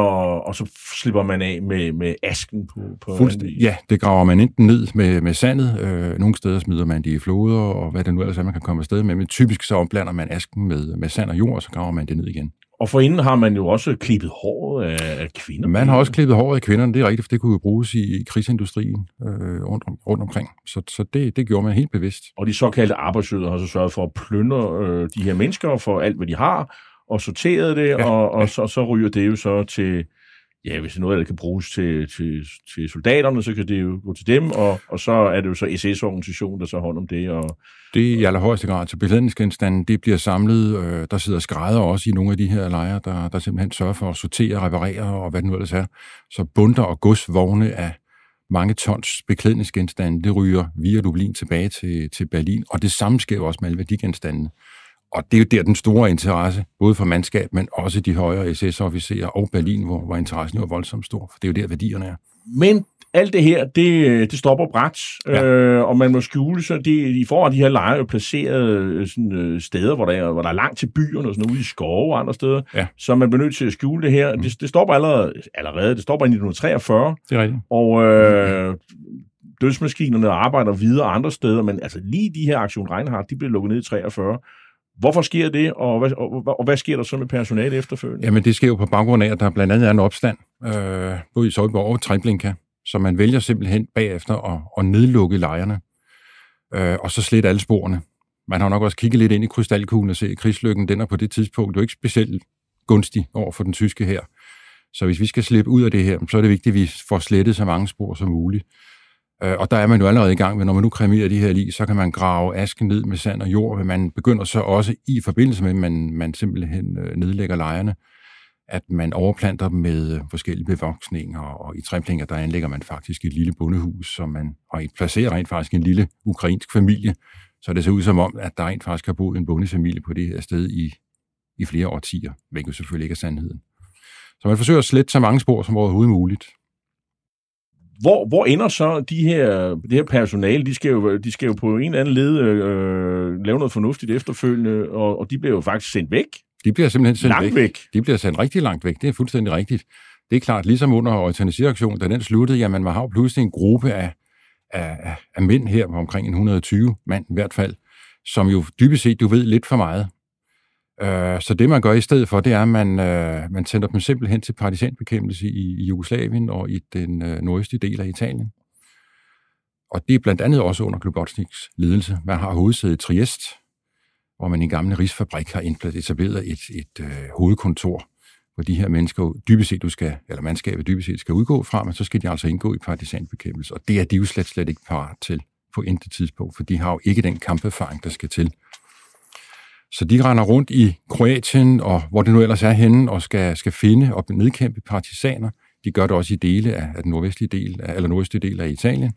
og så slipper man af med, med asken på, på Ja, det graver man enten ned med, med sandet. Øh, nogle steder smider man de i floder, og hvad det nu ellers er, man kan komme afsted med. Men typisk så omblander man asken med, med sand og jord, og så graver man det ned igen. Og forinden har man jo også klippet håret af, kvinder. Man har også klippet håret af kvinderne, det er rigtigt, for det kunne jo bruges i, i krigsindustrien øh, rundt, om, rundt omkring. Så, så det, det gjorde man helt bevidst. Og de såkaldte arbejdsøder har så sørget for at plyndre øh, de her mennesker for alt, hvad de har, og sorteret det, ja, og, og ja. Så, så ryger det jo så til ja, hvis noget der det kan bruges til, til, til soldaterne, så kan det jo gå til dem, og, og så er det jo så SS-organisationen, der så hånd om det. Og, det er i allerhøjeste grad til beklædningsgenstande. Det bliver samlet. Øh, der sidder skrædder også i nogle af de her lejre, der, der simpelthen sørger for at sortere, reparere og hvad det nu ellers er. Så bunder og godsvogne af mange tons beklædningsgenstande, det ryger via Dublin tilbage til, til Berlin. Og det samme sker også med alle værdigenstandene. Og det er jo der den store interesse, både for mandskab, men også de højere SS-officerer og Berlin, hvor, hvor interessen er voldsomt stor, for det er jo der værdierne er. Men alt det her, det, det stopper bræt, ja. øh, og man må skjule sig. De, I forhold de her lejre er placeret øh, sådan, øh, steder, hvor der, er, hvor der er langt til byerne, og sådan ude i skove og andre steder, ja. så man bliver nødt til at skjule det her. Mm. Det, det stopper allerede, allerede, det stopper i 1943. Det er rigtigt. Og øh, dødsmaskinerne arbejder videre andre steder, men altså lige de her Aktion Reinhardt, de blev lukket ned i 43. Hvorfor sker det, og hvad, og, og hvad sker der så med personale efterfølgende? Jamen, det sker jo på baggrund af, at der blandt andet er en opstand, øh, både i Søjborg og Treblinka, så man vælger simpelthen bagefter at, at nedlukke lejrene, øh, og så slette alle sporene. Man har nok også kigget lidt ind i krystalkuglen og se, at krigslykken, den er på det tidspunkt jo ikke specielt gunstig over for den tyske her. Så hvis vi skal slippe ud af det her, så er det vigtigt, at vi får slettet så mange spor som muligt. Øh, og der er man jo allerede i gang med, når man nu kremerer de her lige, så kan man grave asken ned med sand og jord, men man begynder så også i forbindelse med, at man, man simpelthen øh, nedlægger lejerne, at man overplanter dem med øh, forskellige bevoksninger, og i træplinger, der anlægger man faktisk et lille bondehus, som man og placerer rent faktisk en lille ukrainsk familie, så det ser ud som om, at der rent faktisk har boet en bondefamilie på det her sted i, i flere årtier, hvilket selvfølgelig ikke er sandheden. Så man forsøger at slette så mange spor som overhovedet muligt. Hvor, hvor ender så de her, det her personale? De skal, jo, de skal jo på en eller anden led øh, lave noget fornuftigt efterfølgende, og, og de bliver jo faktisk sendt væk. De bliver simpelthen sendt langt væk. væk. De bliver sendt rigtig langt væk. Det er fuldstændig rigtigt. Det er klart, ligesom under organisationsaktionen, da den sluttede, jamen man har jo pludselig en gruppe af, af, af, af mænd her, omkring 120 mand i hvert fald, som jo dybest set, du ved, lidt for meget. Øh, så det, man gør i stedet for, det er, at man, øh, man sender dem simpelthen til partisanbekæmpelse i, i Jugoslavien og i den øh, nordøstlige del af Italien. Og det er blandt andet også under Globotniks ledelse. Man har hovedsædet i Triest, hvor man i en gamle rigsfabrik har etableret et, et øh, hovedkontor, hvor de her mennesker dybest set, du skal, eller mandskabet dybest set skal udgå fra, men så skal de altså indgå i partisanbekæmpelse. Og det er de jo slet, slet ikke parat til på intet tidspunkt, for de har jo ikke den kamperfaring, der skal til. Så de render rundt i Kroatien, og hvor det nu ellers er henne, og skal, skal finde og nedkæmpe partisaner. De gør det også i dele af, af den nordvestlige del, eller nordøstlige del af Italien.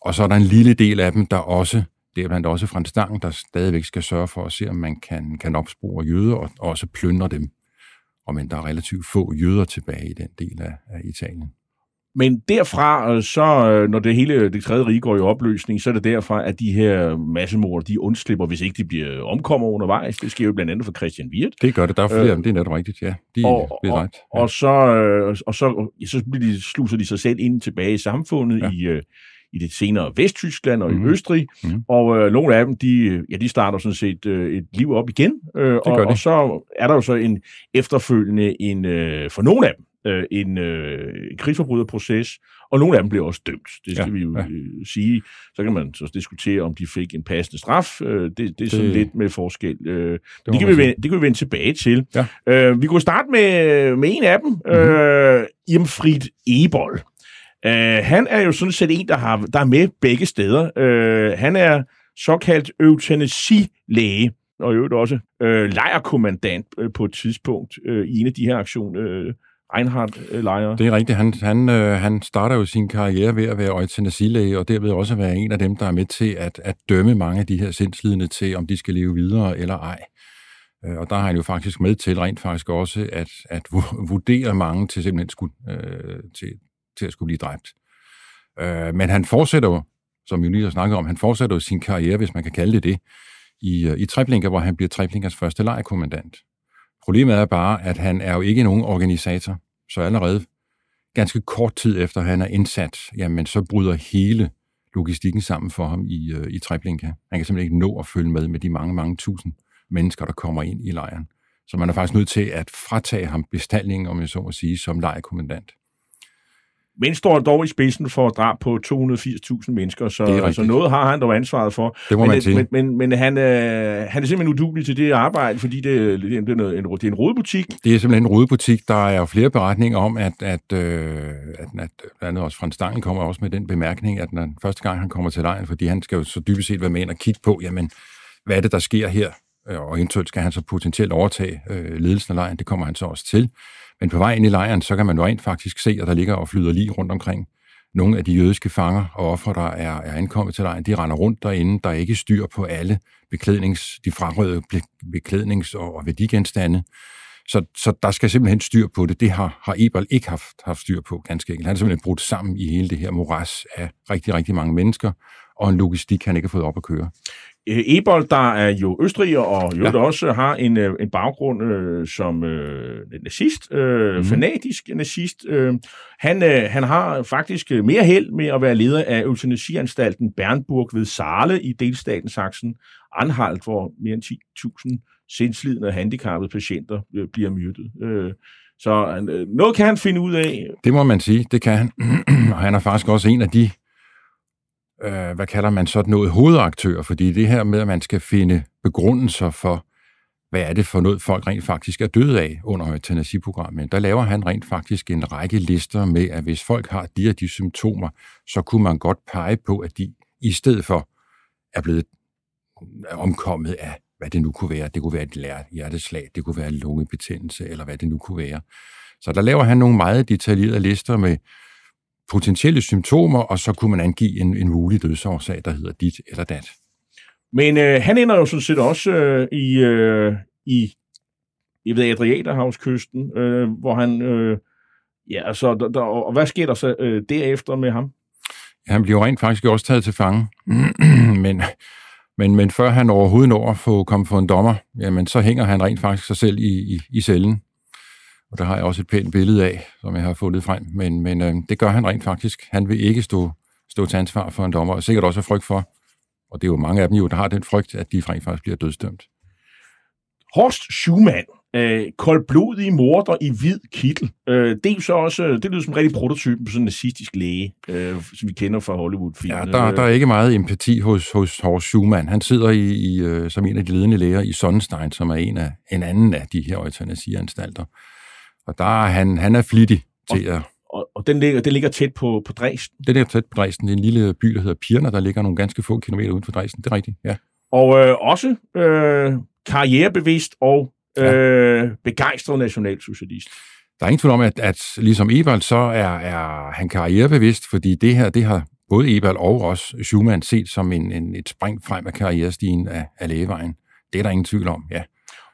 Og så er der en lille del af dem, der også, det er blandt også fra Stang, der stadigvæk skal sørge for at se, om man kan, kan opspore jøder og også plyndre dem. Og men der er relativt få jøder tilbage i den del af, af Italien. Men derfra, øh, så øh, når det hele det tredje rige går i opløsning, så er det derfra, at de her massemord, de undslipper, hvis ikke de bliver omkommer undervejs. Det sker jo blandt andet for Christian Wirth. Det gør det, der er flere, øh, det er netop rigtigt, ja. De og, er ret. Ja. Og, så, øh, og så, så bliver de, sluser de sig selv ind tilbage i samfundet ja. i, i det senere Vesttyskland og mm. i mhm. Østrig, mm. og øh, nogle af dem, de, ja, de starter sådan set øh, et liv op igen, øh, og, og så er der jo så en efterfølgende, en, øh, for nogle af dem, øh, en, øh, krigsforbryderproces, og nogle af dem blev også dømt. Det skal ja, vi jo ja. øh, sige. Så kan man så diskutere, om de fik en passende straf. Øh, det, det er sådan det, lidt med forskel. Øh, det, det, kan vi vende, det kan vi vende tilbage til. Ja. Øh, vi kunne starte med, med en af dem, mm-hmm. øh, Irmfried Ebold. Uh, han er jo sådan set en, der, har, der er med begge steder. Uh, han er såkaldt eutanasi-læge, og i øvrigt også uh, lejerkommandant uh, på et tidspunkt uh, i en af de her aktioner, uh, Reinhardt-lejre. Øh, det er rigtigt. Han, han, øh, han starter jo sin karriere ved at være eutanasilæge, og derved også være en af dem, der er med til at, at dømme mange af de her sindslidende til, om de skal leve videre eller ej. Øh, og der har han jo faktisk med til rent faktisk også at, at vurdere mange til simpelthen skulle, øh, til, til at skulle blive dræbt. Øh, men han fortsætter jo, som vi lige har snakket om, han fortsætter jo sin karriere, hvis man kan kalde det det, i, øh, i Treblinka, hvor han bliver Treblingers første lejekommandant. Problemet er bare, at han er jo ikke nogen organisator, så allerede ganske kort tid efter han er indsat, jamen så bryder hele logistikken sammen for ham i, øh, i Treblinka. Han kan simpelthen ikke nå at følge med med de mange, mange tusind mennesker, der kommer ind i lejren. Så man er faktisk nødt til at fratage ham bestallingen, om jeg så må sige, som lejekommandant men står dog i spidsen for drab på 280.000 mennesker, så, Det så rigtigt. noget har han dog ansvaret for. Det må men, man sige. Men, men, men han, øh, han er simpelthen udulig til det arbejde, fordi det, det, er, det, er, noget, en, det er en rodebutik. Det er simpelthen en rodebutik. Der er jo flere beretninger om, at, at, øh, at, at blandt andet også Frans Stangl kommer også med den bemærkning, at når første gang han kommer til lejen, fordi han skal jo så dybest set være med ind og kigge på, jamen, hvad er det, der sker her? Øh, Og eventuelt skal han så potentielt overtage øh, ledelsen af lejren. Det kommer han så også til. Men på vej ind i lejren, så kan man jo rent faktisk se, at der ligger og flyder lige rundt omkring. Nogle af de jødiske fanger og ofre, der er, er ankommet til lejren, de render rundt derinde. Der er ikke styr på alle beklædnings, de frarøde beklædnings- og, værdigenstande. Så, så der skal simpelthen styr på det. Det har, har Ebel ikke haft, haft styr på, ganske enkelt. Han er simpelthen brudt sammen i hele det her moras af rigtig, rigtig mange mennesker, og en logistik, han ikke har fået op at køre. Øh, Ebold, der er jo østriger og jo Ja. også har en, øh, en baggrund øh, som øh, nazist, øh, mm. fanatisk nazist. Øh, han, øh, han har faktisk øh, mere held med at være leder af eutanasianstalten Bernburg ved Saale i delstaten Sachsen, Anhalt, hvor mere end 10.000 sindslidende og handicappede patienter øh, bliver myrdet. Øh, så øh, noget kan han finde ud af. Det må man sige, det kan han. og han er faktisk også en af de, øh, hvad kalder man sådan noget, hovedaktører, fordi det her med, at man skal finde begrundelser for, hvad er det for noget, folk rent faktisk er døde af under eutanasiprogrammet. Der laver han rent faktisk en række lister med, at hvis folk har de og de symptomer, så kunne man godt pege på, at de i stedet for er blevet omkommet af, hvad det nu kunne være. Det kunne være et lær- hjerteslag, det kunne være lungebetændelse, eller hvad det nu kunne være. Så der laver han nogle meget detaljerede lister med potentielle symptomer, og så kunne man angive en, en mulig dødsårsag, der hedder dit eller dat. Men øh, han ender jo sådan set også øh, i, øh, i jeg ved, Adriaterhavskysten, øh, hvor han... Øh, ja, altså, der, der, og hvad sker der så øh, derefter med ham? Han bliver rent faktisk også taget til fange, men, men, men før han overhovedet når at få komme for en dommer, jamen så hænger han rent faktisk sig selv i, i, i cellen. Og der har jeg også et pænt billede af, som jeg har fundet frem. Men, men øh, det gør han rent faktisk. Han vil ikke stå, stå til ansvar for en dommer, og sikkert også af frygt for, og det er jo mange af dem jo, der har den frygt, at de rent faktisk bliver dødsdømt. Horst Schumann, øh, koldblodig morder i hvid kittel. Øh, det er så også, det lyder som en rigtig prototypen på sådan en nazistisk læge, øh, som vi kender fra Hollywood-filmen. Ja, der, der er ikke meget empati hos, hos Horst Schumann. Han sidder i, i, øh, som en af de ledende læger i Sonnenstein, som er en, af, en anden af de her eutanasianstalter. Og der er han, han er flittig til at... Og, og den, ligger, den ligger tæt på, på Dresden. Det der tæt på Dresden, det er en lille by, der hedder Pirna, der ligger nogle ganske få kilometer uden for Dresden. Det er rigtigt, ja. Og øh, også øh, karrierebevidst og øh, begejstret nationalsocialist. Der er ingen tvivl om, at, at ligesom Eberl, så er, er han karrierebevidst, fordi det her, det har både Eberl og også Schumann set som en, en, et spring frem af karrierestigen af, af lægevejen. Det er der ingen tvivl om, ja.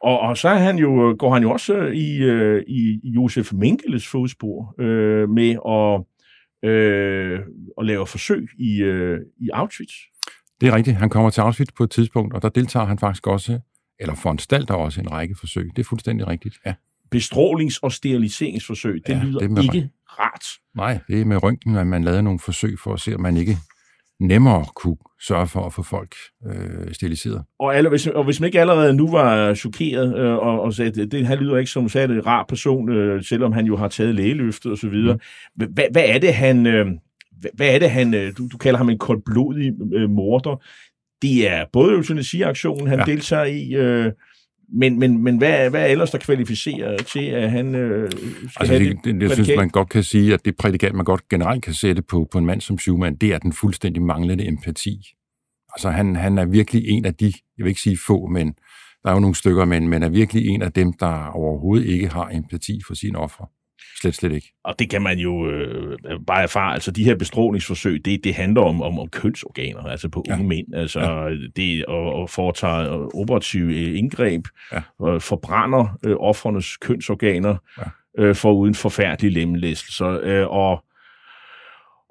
Og, og så er han jo, går han jo også øh, i, øh, i Josef Mengeles fodspor øh, med at, øh, at lave forsøg i, øh, i Auschwitz. Det er rigtigt. Han kommer til Auschwitz på et tidspunkt, og der deltager han faktisk også, eller foranstalter også en række forsøg. Det er fuldstændig rigtigt, ja. Bestrålings- og steriliseringsforsøg, det Ja, lyder det ikke rart. Nej, det er med røntgen, at man lavede nogle forsøg for at se, om man ikke nemmere kunne sørge for at få folk øh, steriliseret. Og, alle, hvis, og hvis man ikke allerede nu var chokeret øh, og, og sagde, at det, han lyder ikke som sagde, en rar person, øh, selvom han jo har taget lægeløftet og så videre. Mm. Hvad, hvad er det, han... Øh, hvad, er det, han... Øh, du, du kalder ham en koldblodig øh, morder. Det er både eutanasiaktionen, han ja. deltager i, øh, men, men, men hvad, hvad er ellers, der kvalificerer til, at han øh, skal Altså, have det, det, det, jeg synes, man godt kan sige, at det prædikat, man godt generelt kan sætte på, på en mand som Schumann, det er den fuldstændig manglende empati. Altså, han, han er virkelig en af de, jeg vil ikke sige få, men der er jo nogle stykker, men, men er virkelig en af dem, der overhovedet ikke har empati for sine ofre. Slet, slet ikke. Og det kan man jo øh, bare erfare. Altså, de her bestrålingsforsøg, det, det handler om, om, om kønsorganer, altså på unge Ja. mænd. Altså, ja. det og, og foretager operative øh, indgreb, Ja. og forbrænder øh, offrenes kønsorganer Ja. øh, for uden forfærdelig lemlæstelse. Øh, og,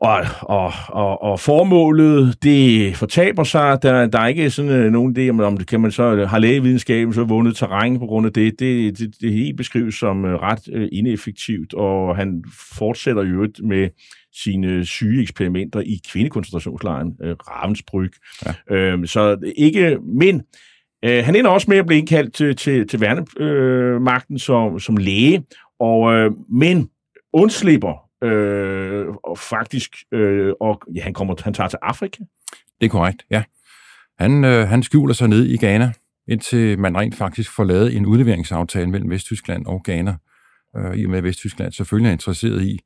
og, og, og, og formålet, det fortaber sig. Der, der er ikke sådan øh, nogen idé om, om det kan man så har lægevidenskaben så vundet terræn på grund af det. Det, det, det hele beskrives som øh, ret øh, ineffektivt, og han fortsætter jo med sine syge eksperimenter i kvindekoncentrationslejren øh, Ravensbrück. Ja. Øh, så ikke, men øh, han ender også med at blive indkaldt til, til, til værnemagten øh, magten som, som læge, og, øh, men undslipper øh, og faktisk, øh, og ja, han, kommer, han tager til Afrika. Det er korrekt, ja. Han, øh, han skjuler sig ned i Ghana, indtil man rent faktisk får lavet en udleveringsaftale mellem Vesttyskland og Ghana, øh, i og med at Vesttyskland selvfølgelig er interesseret i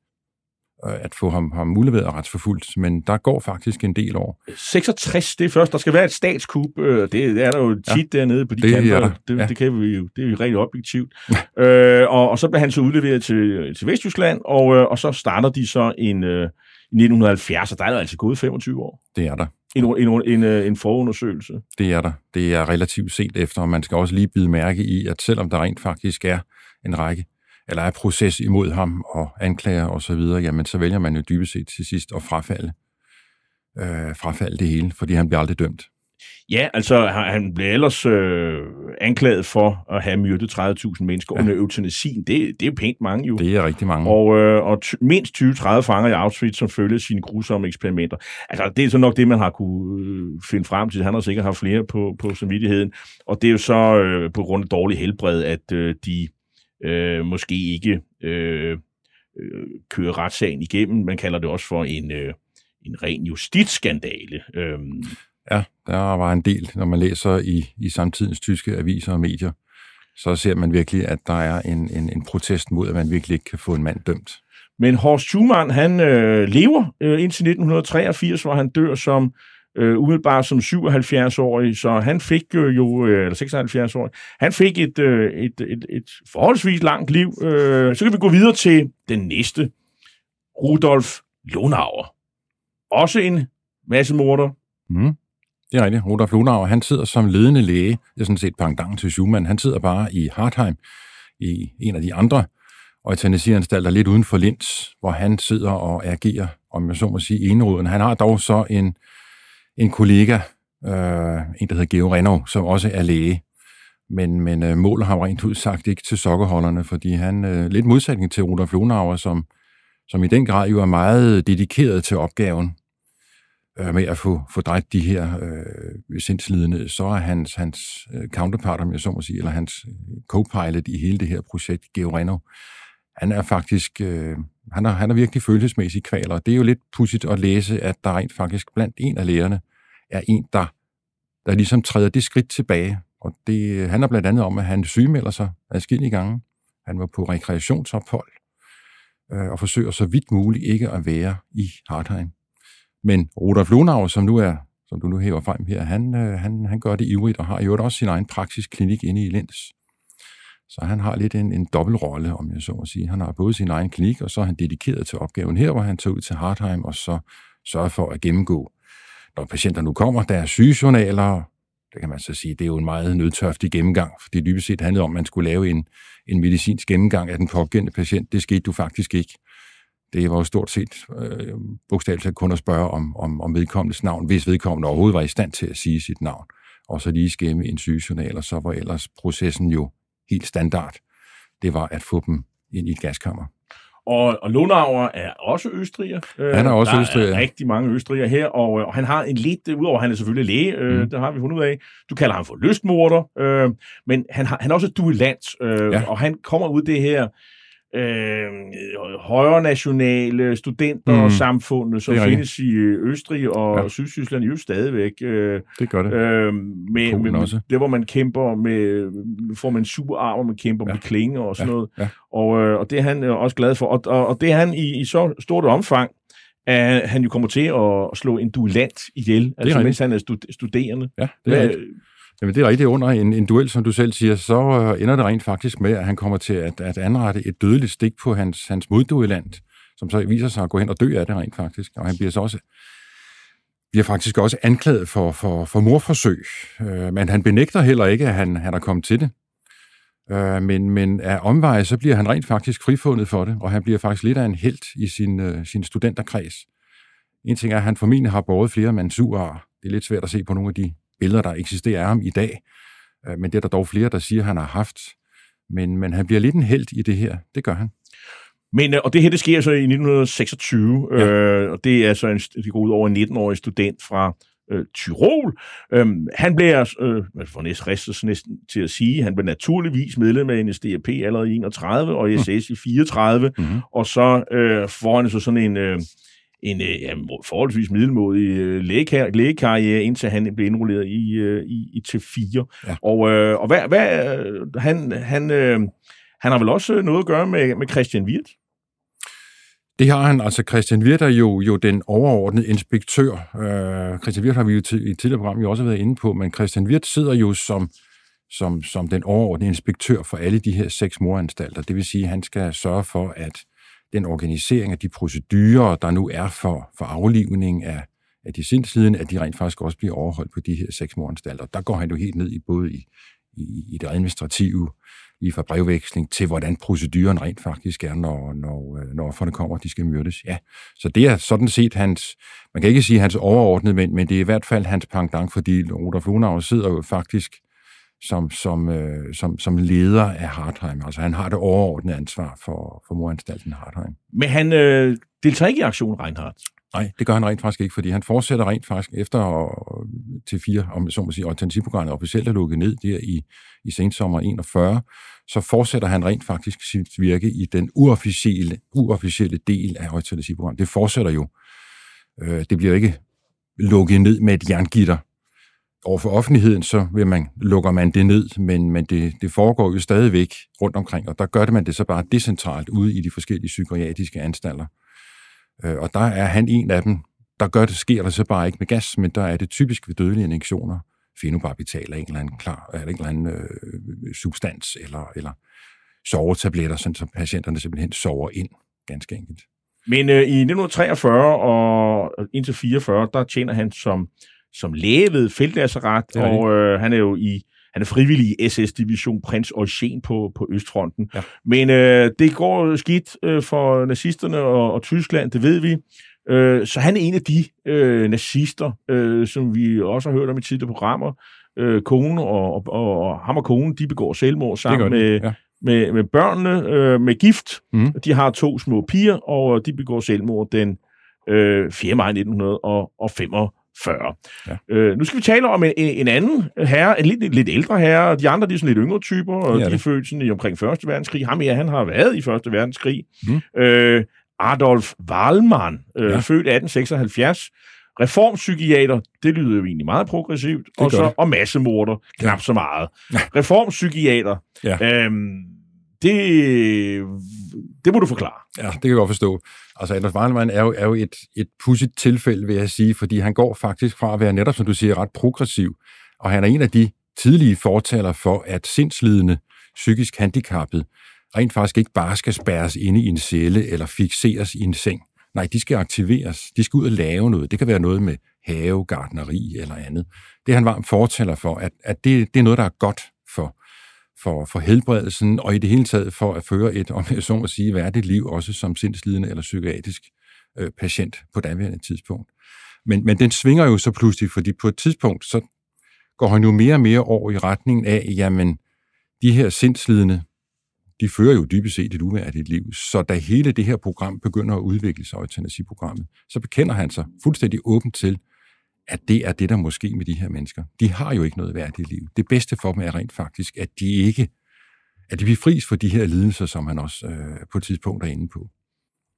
at få ham, ham udleveret og retsforfulgt, men der går faktisk en del år. 66, det er først, der skal være et statskup, øh, det, det er der jo tit ja, dernede på de det er kanter, det, ja. det, kan vi jo, det er jo rigtig objektivt. øh, og, og så bliver han så udleveret til, til Vesttyskland, og, øh, og så starter de så en, øh, i 1970, og der er der altså gået 25 år. Det er der. En, en, en, øh, en forundersøgelse. Det er der. Det er relativt sent efter, og man skal også lige bide mærke i, at selvom der rent faktisk er en række, eller er proces imod ham og anklager og så videre, jamen så vælger man jo dybest set til sidst at frafalde, øh, frafalde det hele, fordi han bliver aldrig dømt. Ja, altså han blev ellers øh, anklaget for at have myrdet 30.000 mennesker ja. under eutanasien. Det, det er pænt mange jo. Det er rigtig mange. Og, øh, og ty- mindst 20-30 fanger i Auschwitz, som følger sine grusomme eksperimenter. Altså, det er så nok det, man har kunne øh, finde frem til. Han har sikkert haft flere på, på samvittigheden. Og det er jo så øh, på grund af dårlig helbred, at øh, de øh, måske ikke øh, øh, kører retssagen igennem. Man kalder det også for en, øh, en ren justitsskandale. Øh, Ja, der var en del, når man læser i, i samtidens tyske aviser og medier, så ser man virkelig, at der er en, en, en protest mod, at man virkelig ikke kan få en mand dømt. Men Horst Schumann, han øh, lever øh, indtil 1983, hvor han dør som øh, umiddelbart som 77-årig, så han fik øh, jo, øh, eller 76-årig, han fik et, øh, et, et, et forholdsvis langt liv. Øh, så kan vi gå videre til den næste, Rudolf Lonauer. Også en massemorder. Mm. Det er rigtigt. Rudolf Lonauer, han sidder som ledende læge, det er sådan set pangdang til Schumann, han sidder bare i Hartheim, i en af de andre eutanasieanstalter lidt uden for Linz, hvor han sidder og agerer, om jeg så må sige, eneruden. Han har dog så en, en kollega, øh, en der hedder Geo Renov, som også er læge, men, men øh, måler ham rent ud sagt ikke til sokkerholderne, fordi han, øh, lidt modsætning til Rudolf Lunauer, som, som i den grad jo er meget dedikeret til opgaven, øh, med at få, få drejt de her øh, sindslidende, så er hans, hans øh, counterpart, om jeg så må sige, eller hans øh, co-pilot i hele det her projekt, Geo Renov, han er faktisk, øh, han, er, han er virkelig følelsesmæssig kvaler. Det er jo lidt pudsigt at læse, at der rent faktisk blandt en af lærerne er en, der, der ligesom træder det skridt tilbage. Og det handler blandt andet om, at han sygemelder sig adskillige gange. Han var på rekreationsophold øh, og forsøger så vidt muligt ikke at være i Hartheim. Men Rudolf Lunau, som nu er, som du nu hæver frem her, han, øh, han, han gør det ivrigt og har jo også sin egen praksisklinik inde i Linz. Så han har lidt en, en dobbeltrolle, om jeg så må sige. Han har både sin egen klinik, og så er han dedikeret til opgaven her, hvor han tager ud til Hartheim og så sørger for at gennemgå, når patienter nu kommer, der er sygejournaler, det kan man så sige, det er jo en meget nødtørftig gennemgang, for det dybest set handlede om, at man skulle lave en, en medicinsk gennemgang af den pågældende patient. Det skete du faktisk ikke. Det var jo stort set øh, bogstaveligt talt kun at spørge om, om, om vedkommendes navn, hvis vedkommende overhovedet var i stand til at sige sit navn, og så lige skæmme en sygejournal, og så var ellers processen jo helt standard. Det var at få dem ind i et gaskammer. Og, og Lunauer er også østriger. Han er også der østriger. er rigtig mange østrigere her, og, og han har en lidt, udover han er selvfølgelig læge, øh, Mm. det har vi fundet ud af, du kalder ham for lystmorder, øh, men han, har, han er også duellant, øh, ja. og han kommer ud det her øh, højre nationale studenter Mm. samfundet, som findes i øh, Østrig og Ja. Sydtyskland jo stadigvæk. Øh, Det gør det. øh, med, Polen med, med, også. det, hvor man kæmper med, får man super arm, og man kæmper Ja. med klinger og sådan Ja, noget. ja. Og, øh, og det er han øh, også glad for. Og, og, og det er han i, i så stort omfang, at han jo kommer til at slå en duellant ihjel, altså mens han er stud- studerende. Ja, det er rigtigt. Jamen, det er rigtigt. Under en, en duel, som du selv siger, så øh, ender det rent faktisk med, at han kommer til at, at anrette et dødeligt stik på hans, hans modduelant, som så viser sig at gå hen og dø af det rent faktisk. Og han bliver så også bliver faktisk også anklaget for, for, for morforsøg. Øh, men han benægter heller ikke, at han, han er kommet til det. Øh, men, men af omveje, så bliver han rent faktisk frifundet for det, og han bliver faktisk lidt af en held i sin, øh, sin studenterkreds. En ting er, at han formentlig har båret flere mansurer. Det er lidt svært at se på nogle af de billeder, der eksisterer af ham i dag. Øh, men det er der dog flere, der siger, at han har haft. Men, men han bliver lidt en held i det her. Det gør han. Men, øh, og det her, det sker så i 1926, Ja. øh, og det er så en, det går ud over en 19-årig student fra øh, Tyrol. Øhm, han blev, øh, man får næsten ristet næsten til at sige, han blev naturligvis medlem af NSDAP allerede i 31 og SS mm. i 34, mm-hmm. og så øh, får han så sådan en... Øh, en øh, ja, forholdsvis middelmodig øh, lægekarriere, lægekarriere, indtil han blev indrulleret i, øh, i, i T4. Ja. Og, øh, og hvad, hvad, øh, han, han, øh, han har vel også noget at gøre med, med Christian Wirth? Det har han. Altså Christian Wirth er jo, jo den overordnede inspektør. Uh, Christian Wirth har vi jo i tidligere program jo også været inde på, men Christian Wirth sidder jo som, som, som den overordnede inspektør for alle de her seks moranstalter. Det vil sige, at han skal sørge for, at den organisering af de procedurer, der nu er for, for aflivning af, af de sindslidende, at de rent faktisk også bliver overholdt på de her seks moranstalter. Der går han jo helt ned i både i, i, i det administrative, lige fra brevveksling til, hvordan proceduren rent faktisk er, når, når, øh, når offerne kommer, de skal myrdes. Ja, så det er sådan set hans, man kan ikke sige hans overordnede, men, men det er i hvert fald hans pangdang, fordi Rudolf Lunau sidder jo faktisk som, som, øh, som, som leder af Hartheim. Altså han har det overordnede ansvar for, for moranstalten Hartheim. Men han øh, deltager ikke i aktion Reinhardt? Nej, det gør han rent faktisk ikke, fordi han fortsætter rent faktisk efter til fire, om så må sige, autentisprogrammet officielt er lukket ned der i, i sensommer 41, så fortsætter han rent faktisk sit virke i den uofficielle, uofficielle del af eutanasiprogrammet. Det fortsætter jo. Øh, det bliver ikke lukket ned med et jerngitter. Over for offentligheden, så vil man, lukker man det ned, men, men det, det foregår jo stadigvæk rundt omkring, og der gør det man det så bare decentralt ude i de forskellige psykiatriske anstalter. Øh, og der er han en af dem. Der gør det, sker der så bare ikke med gas, men der er det typisk ved dødelige injektioner. fenobarbital af en eller anden, klar, eller en eller anden øh, substans, eller, eller sovetabletter, sådan så patienterne simpelthen sover ind, ganske enkelt. Men øh, i 1943 og indtil 44, der tjener han som, som læge ved feltlasseret, og øh, han er jo i han er frivillig i SS-division Prins Eugen på, på Østfronten. Ja. Men øh, det går skidt øh, for nazisterne og, og Tyskland, det ved vi. Øh, så han er en af de øh, nazister, øh, som vi også har hørt om i tidligere programmer. Øh, kone og, og, og ham og konen, de begår selvmord sammen med, ja. med, med børnene, øh, med gift. Mm. De har to små piger, og de begår selvmord den øh, 4. maj 1945. 40. Ja. Øh, nu skal vi tale om en, en anden herre, en lidt, lidt ældre herre, de andre de er sådan lidt yngre typer, og ja, de er født sådan i omkring 1. verdenskrig. Ham ja, han har været i 1. verdenskrig. Mm. Øh, Adolf Wallmann, øh, ja. født 1876, reformpsykiater, det lyder jo egentlig meget progressivt, og, så, og massemorder, knap så meget. Ja. Reformpsykiater, ja. øhm, det, det må du forklare. Ja, det kan jeg godt forstå. Altså, Anders Weinmann er jo, er jo et, et pudsigt tilfælde, vil jeg sige, fordi han går faktisk fra at være netop, som du siger, ret progressiv, og han er en af de tidlige fortaler for, at sindslidende, psykisk handicappet, rent faktisk ikke bare skal spærres inde i en celle eller fixeres i en seng. Nej, de skal aktiveres. De skal ud og lave noget. Det kan være noget med have, gardneri eller andet. Det er han varmt fortæller for, at, at det, det er noget, der er godt for, for, helbredelsen, og i det hele taget for at føre et, om jeg så må sige, værdigt liv, også som sindslidende eller psykiatrisk øh, patient på daværende tidspunkt. Men, men den svinger jo så pludselig, fordi på et tidspunkt, så går han jo mere og mere over i retningen af, jamen, de her sindslidende, de fører jo dybest set et uværdigt liv. Så da hele det her program begynder at udvikle sig, eutanasiprogrammet, så bekender han sig fuldstændig åbent til, at det er det, der måske med de her mennesker. De har jo ikke noget værdigt liv. Det bedste for dem er rent faktisk, at de ikke at de befries for de her lidelser, som han også øh, på et tidspunkt er inde på.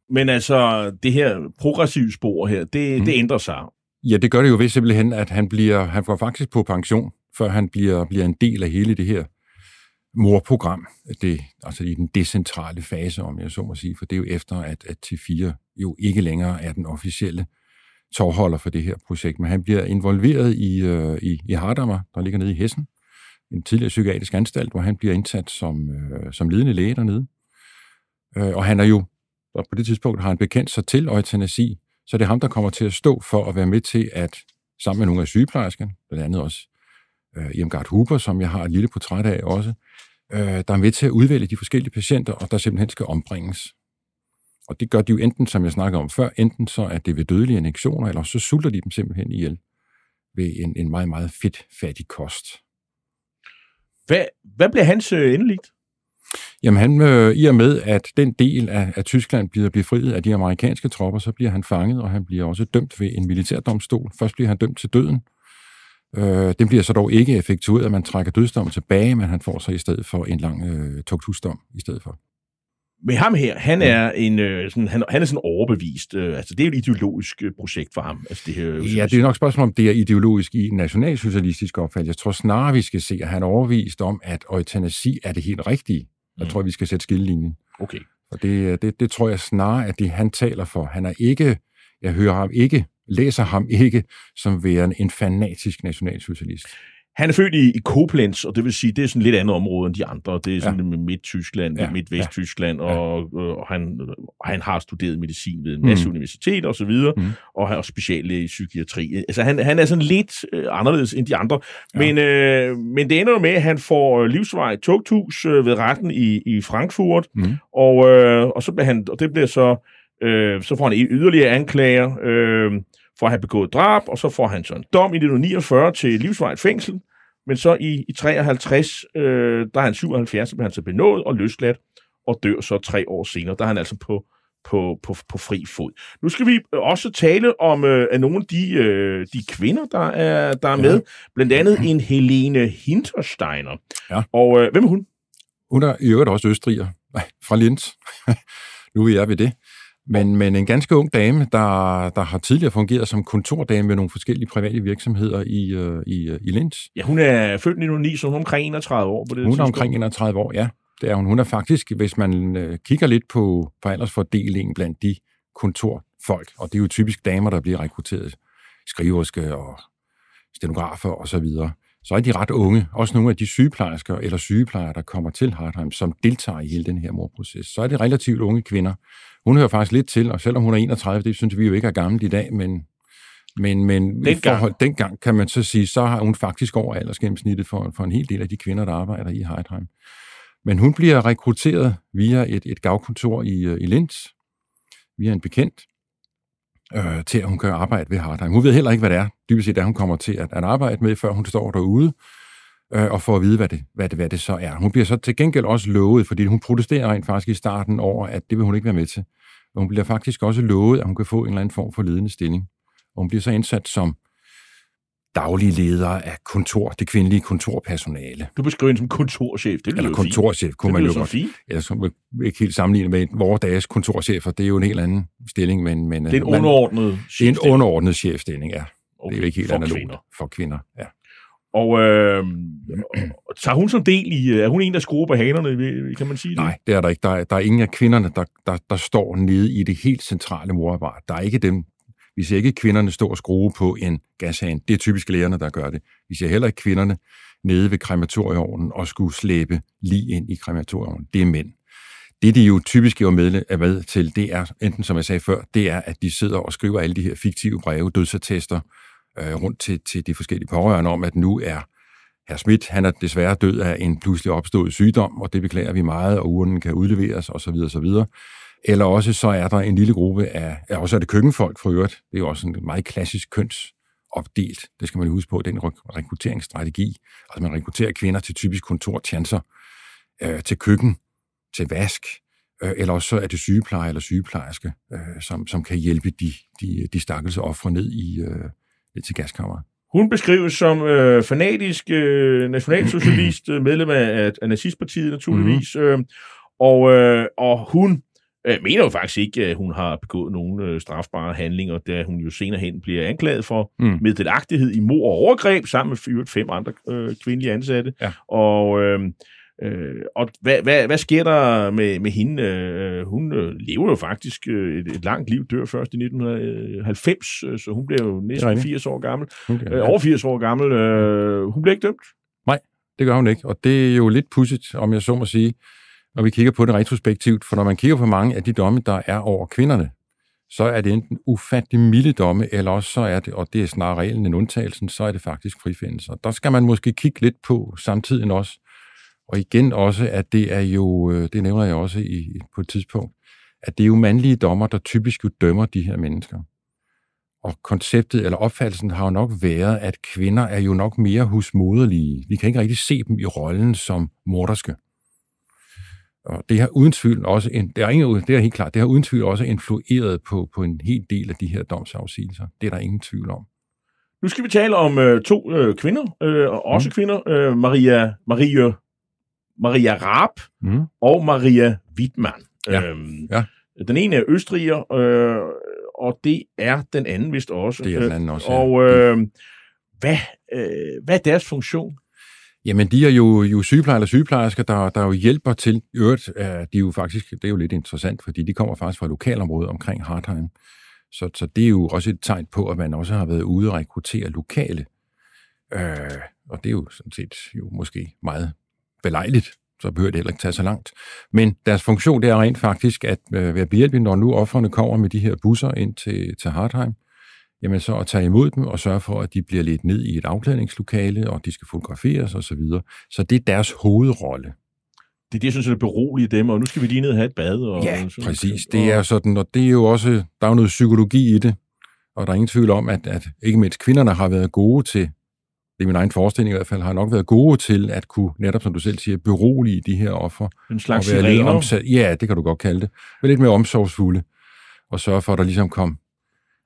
Men altså, det her progressive spor her, det, mm. det ændrer sig. Ja, det gør det jo ved simpelthen, at han, bliver, han får faktisk på pension, før han bliver, bliver en del af hele det her morprogram, det, altså i den decentrale fase, om jeg så må sige, for det er jo efter, at, at T4 jo ikke længere er den officielle tovholder for det her projekt, men han bliver involveret i, øh, i, i Hardammer, der ligger nede i Hessen, en tidligere psykiatrisk anstalt, hvor han bliver indsat som, øh, som ledende læge dernede. Øh, og han er jo, og på det tidspunkt har han bekendt sig til eutanasi, så det er ham, der kommer til at stå for at være med til at, sammen med nogle af sygeplejerskerne, blandt andet også øh, Irmgard Huber, som jeg har et lille portræt af også, øh, der er med til at udvælge de forskellige patienter, og der simpelthen skal ombringes. Og det gør de jo enten, som jeg snakkede om før, enten så er det ved dødelige injektioner, eller så sulter de dem simpelthen ihjel ved en, en meget, meget fedt, fattig kost. Hvad, hvad bliver hans øh, endeligt? Jamen han, øh, i og med, at den del af, af Tyskland bliver befriet af de amerikanske tropper, så bliver han fanget, og han bliver også dømt ved en militærdomstol. Først bliver han dømt til døden. Øh, den bliver så dog ikke effektueret, at man trækker dødsdommen tilbage, men han får så i stedet for en lang øh, tugthusdom i stedet for. Men ham her, han er en øh, sådan, han, han er sådan overbevist. Øh, altså, det er et ideologisk øh, projekt for ham. Altså, det her, Ja, det er nok et spørgsmål om, det er ideologisk i en nationalsocialistisk opfattelse. Jeg tror snarere, vi skal se, at han er overbevist om, at eutanasi er det helt rigtige. Jeg Mm. tror, vi skal sætte skillelinjen. Okay. Og det, det, det tror jeg snarere, at det han taler for. Han er ikke, jeg hører ham ikke, læser ham ikke som værende en fanatisk nationalsocialist. Han er født i, i Koblenz, og det vil sige, det er sådan lidt andet område end de andre. Det er sådan ja. midt-Tyskland, Ja, midt-vest-Tyskland, ja. og, og han, han har studeret medicin ved en masse Mm. universiteter og så videre, Mm. og han er i psykiatri. Altså, han, han er sådan lidt øh, anderledes end de andre. Ja. Men, øh, men det ender jo med, at han får livsvej tugthus øh, ved retten i, i Frankfurt, Mm. og, øh, og, så bliver han, og det bliver så, øh, så får han yderligere anklager øh, for at have begået drab, og så får han så en dom i 1949 til livsvarigt fængsel, men så i, i 53, øh, der er han 77, så bliver han så benådet og løsladt, og dør så tre år senere. Der er han altså på, på, på, på fri fod. Nu skal vi også tale om øh, af nogle af de, øh, de kvinder, der er, der er Ja. med. Blandt andet en Helene Hintersteiner. Ja. Og øh, hvem er hun? Hun er i øvrigt også østriger, Nej, fra Linz. nu er jeg ved det. Men, men en ganske ung dame, der, der har tidligere fungeret som kontordame ved nogle forskellige private virksomheder i, øh, i, øh, i Linz. Ja, hun er født i 1909, så hun er omkring 31 år på det Hun er tidspunkt. omkring 31 år, ja. Det er hun. Hun er faktisk, hvis man øh, kigger lidt på, på aldersfordelingen blandt de kontorfolk, og det er jo typisk damer, der bliver rekrutteret, skriverske og stenografer og så videre, så er de ret unge. Også nogle af de sygeplejersker eller sygeplejere, der kommer til Hartheim, som deltager i hele den her morproces. Så er det relativt unge kvinder. Hun hører faktisk lidt til, og selvom hun er 31, det synes vi jo ikke er gammelt i dag, men men, men Dengang. i forhold, dengang kan man så sige, så har hun faktisk over aldersgennemsnittet for, for en hel del af de kvinder, der arbejder i Heidheim. Men hun bliver rekrutteret via et, et gavkontor i, øh, i Linz, via en bekendt, øh, til at hun kan arbejde ved Hartheim. Hun ved heller ikke, hvad det er, dybest set, at hun kommer til at, at arbejde med, før hun står derude, øh, og får at vide, hvad det, hvad, det, hvad det så er. Hun bliver så til gengæld også lovet, fordi hun protesterer rent faktisk i starten over, at det vil hun ikke være med til. Og hun bliver faktisk også lovet, at hun kan få en eller anden form for ledende stilling. Og hun bliver så indsat som daglig leder af kontor, det kvindelige kontorpersonale. Du beskriver hende som kontorchef. Det Eller kontorchef, kunne Det man jo godt. fint. Skal ikke helt sammenligne med vores dages kontorchefer. Det er jo en helt anden stilling, men... men Det er en man- underordnet Det er en chefstilling. underordnet chefstilling, ja. Okay, Det er jo ikke helt for analogt kvinder. for kvinder. Ja. Og øh, tager hun som del i... øh, Er hun en, der skruer på hanerne, kan man sige det? Nej, det er der ikke. Der er, der er ingen af kvinderne, der, der, der står nede i det helt centrale morarbejde. Der er ikke dem. Vi ser ikke kvinderne stå og skrue på en gashane. Det er typisk lægerne, der gør det. Vi ser heller ikke kvinderne nede ved krematorieovnen og skulle slæbe lige ind i krematorieovnen. Det er mænd. Det, de jo typisk er med, er med til, det er, enten som jeg sagde før, det er, at de sidder og skriver alle de her fiktive breve, dødsattester, øh, rundt til, til de forskellige pårørende om, at nu er herr Schmidt, han er desværre død af en pludselig opstået sygdom, og det beklager vi meget, og urnen kan udleveres osv. osv. Eller også så er der en lille gruppe af, ja, også er det køkkenfolk for øvrigt, det er jo også en meget klassisk kønsopdelt, det skal man jo huske på, den rek- rekrutteringsstrategi, altså man rekrutterer kvinder til typisk kontortjanser, øh, til køkken, til vask, øh, eller også så er det sygepleje eller sygeplejerske, øh, som, som kan hjælpe de, de, de stakkels ofre ned i øh, ned til gaskammeret. Hun beskrives som øh, fanatisk øh, nationalsocialist, medlem af, af nazistpartiet naturligvis, Mhm. mm-hmm. øh, og, øh, og hun øh, mener jo faktisk ikke, at hun har begået nogen øh, strafbare handlinger, da hun jo senere hen bliver anklaget for Mm. med delagtighed i mor og overgreb, sammen med fem andre øh, kvindelige ansatte. Ja. Og, øh, øh, og hvad, hvad, hvad sker der med, med hende? Øh, hun øh, lever jo faktisk øh, et, et langt liv, dør først i 1990, øh, så hun bliver jo næsten rigtigt. 80 år gammel. Okay, Øh, over 80 år gammel. Øh, hun blev ikke dømt. Det gør hun ikke, og det er jo lidt pudsigt, om jeg så må sige, når vi kigger på det retrospektivt, for når man kigger på mange af de domme, der er over kvinderne, så er det enten ufattelig milde domme, eller også så er det, og det er snarere reglen end undtagelsen, så er det faktisk frifindelser. Der skal man måske kigge lidt på samtidig også, og igen også, at det er jo, øh, det nævner jeg også i, på et tidspunkt, at det er jo mandlige dommer, der typisk jo dømmer de her mennesker. Og konceptet eller opfattelsen har jo nok været, at kvinder er jo nok mere husmoderlige. Vi kan ikke rigtig se dem i rollen som morderske. Og det har uden tvivl også, en, det, er ingen, det er helt klart, det har uden tvivl også influeret på, på en hel del af de her domsafsigelser. Det er der ingen tvivl om. Nu skal vi tale om øh, to øh, kvinder, øh, og også mm. kvinder, øh, Maria, Maria, Maria Raab Mm. og Maria Wittmann. Ja. Øhm, Ja. Den ene er østriger, øh, og det er den anden vist også. Det er den anden også. Og øh, hvad, øh, hvad er deres funktion? Jamen, de er jo, jo sygeplejer eller sygeplejersker, der, der jo hjælper til. I øvrigt, er de er jo faktisk, det er jo lidt interessant, fordi de kommer faktisk fra lokalområdet omkring Hartheim. Så, så det er jo også et tegn på, at man også har været ude og rekruttere lokale. Øh, og det er jo sådan set jo måske meget belejligt, så behøver det heller ikke tage så langt. Men deres funktion, det er rent faktisk at øh, være behjælpelig, når nu offerne kommer med de her busser ind til, til Hartheim, jamen så at tage imod dem og sørge for, at de bliver lidt ned i et afklædningslokale, og de skal fotograferes osv. Så, videre. så det er deres hovedrolle. Det er det, jeg synes, der beroliger dem, og nu skal vi lige ned og have et bad. Og, Ja, sådan- præcis. Det er sådan, og det er jo også, der er jo noget psykologi i det, og der er ingen tvivl om, at, at ikke mindst kvinderne har været gode til, det er min egen forestilling i hvert fald, har nok været gode til at kunne, netop som du selv siger, berolige de her offer. En slags og være lidt omsat, ja, det kan du godt kalde det. Være lidt mere omsorgsfulde, og sørge for, at der ligesom kom,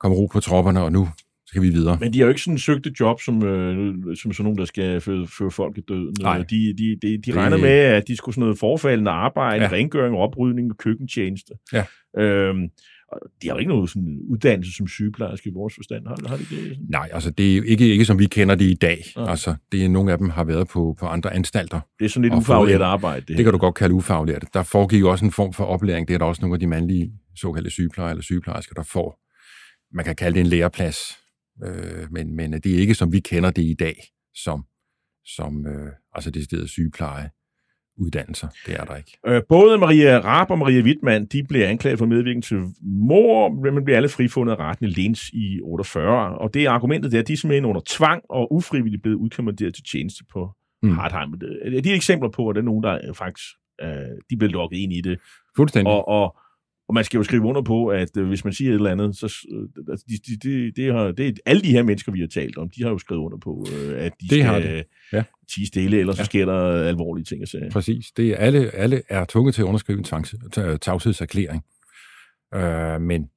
kom ro på tropperne, og nu skal vi videre. Men de har jo ikke sådan søgt et job, som, øh, som sådan nogen, der skal føre, føre folk i døden. Nej. De, de, de, de Det- regner med, at de skulle sådan noget forfaldende arbejde, ja. Ja. rengøring, oprydning og køkkentjeneste. Ja. Øhm, de har jo ikke nogen sådan uddannelse som sygeplejerske i vores forstand. Har, har de det? Nej, altså det er jo ikke, ikke som vi kender det i dag. Nej. Altså, det er nogle af dem har været på, på andre anstalter. Det er sådan lidt ufaglært arbejde. Det, Det kan du godt kalde ufaglært. Der foregik også en form for oplæring. Det er der også nogle af de mandlige såkaldte sygeplejer eller sygeplejersker, der får. Man kan kalde det en læreplads. Øh, men, men det er ikke, som vi kender det i dag, som, som øh, altså det stedet sygepleje uddannelser. Det er der ikke. Øh, både Maria Raab og Maria Wittmann, de blev anklaget for medvirken til mor, men bliver alle frifundet af retten i Lens i 48. Og det er argumentet der, de er simpelthen under tvang og ufrivilligt blevet udkommanderet til tjeneste på Mm. Hartheim. Det er de eksempler på, at der er nogen, der øh, faktisk øh, de blev lukket ind i det. Fuldstændig. Og, og, og man skal jo skrive under på, at øh, hvis man siger et eller andet, så øh, altså, de, de, de, det har, det, alle de her mennesker, vi har talt om, de har jo skrevet under på, øh, at de Det har skal de. Ja. tige stille, ellers ja. Så sker der alvorlige ting. Og sager. Præcis. Det er alle, alle er tvunget til at underskrive en tavs- ta- tavshedserklæring. Øh, men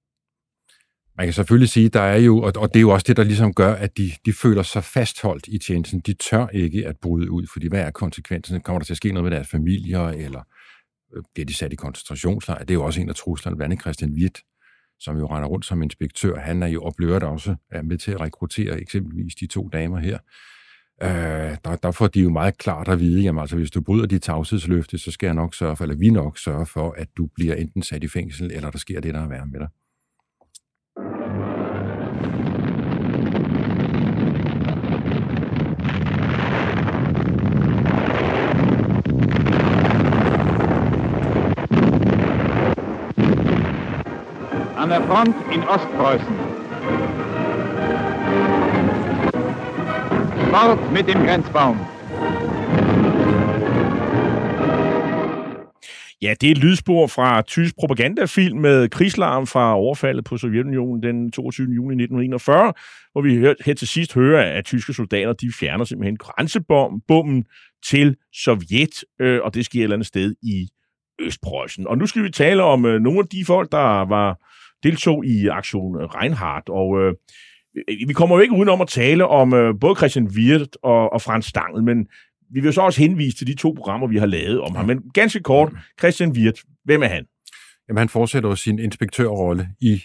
man kan selvfølgelig sige, der er jo, og, og det er jo også det, der ligesom gør, at de, de føler sig fastholdt i tjenesten. De tør ikke at bryde ud, fordi hvad er konsekvensen? Kommer der til at ske noget med deres familier, eller øh, Øh, bliver de sat i koncentrationslejr? Det er jo også en af truslerne, blandt andet Christian Witt, som jo render rundt som inspektør. Han er jo oplevet også er med til at rekruttere eksempelvis de to damer her. Øh, der, der får de jo meget klart at vide, jamen altså hvis du bryder dit tavshedsløfte, så skal jeg nok sørge for, eller vi nok sørge for, at du bliver enten sat i fængsel, eller der sker det, der er værre med dig. Der Front in Ostpreußen. Fort mit dem Grenzbaum. Ja, det er et lydspor fra tysk propagandafilm med krigslarm fra overfaldet på Sovjetunionen den 22. juni 1941, hvor vi her til sidst hører, at tyske soldater de fjerner simpelthen grænsebommen til Sovjet, øh, og det sker et eller andet sted i Østpreussen. Og nu skal vi tale om øh, nogle af de folk, der var deltog i aktion Reinhardt, og øh, vi kommer jo ikke udenom at tale om øh, både Christian Wirth og, og Frans Stangl, men vi vil så også henvise til de to programmer, vi har lavet om ham. Men ganske kort, Christian Wirth, hvem er han? Jamen han fortsætter sin inspektørrolle i,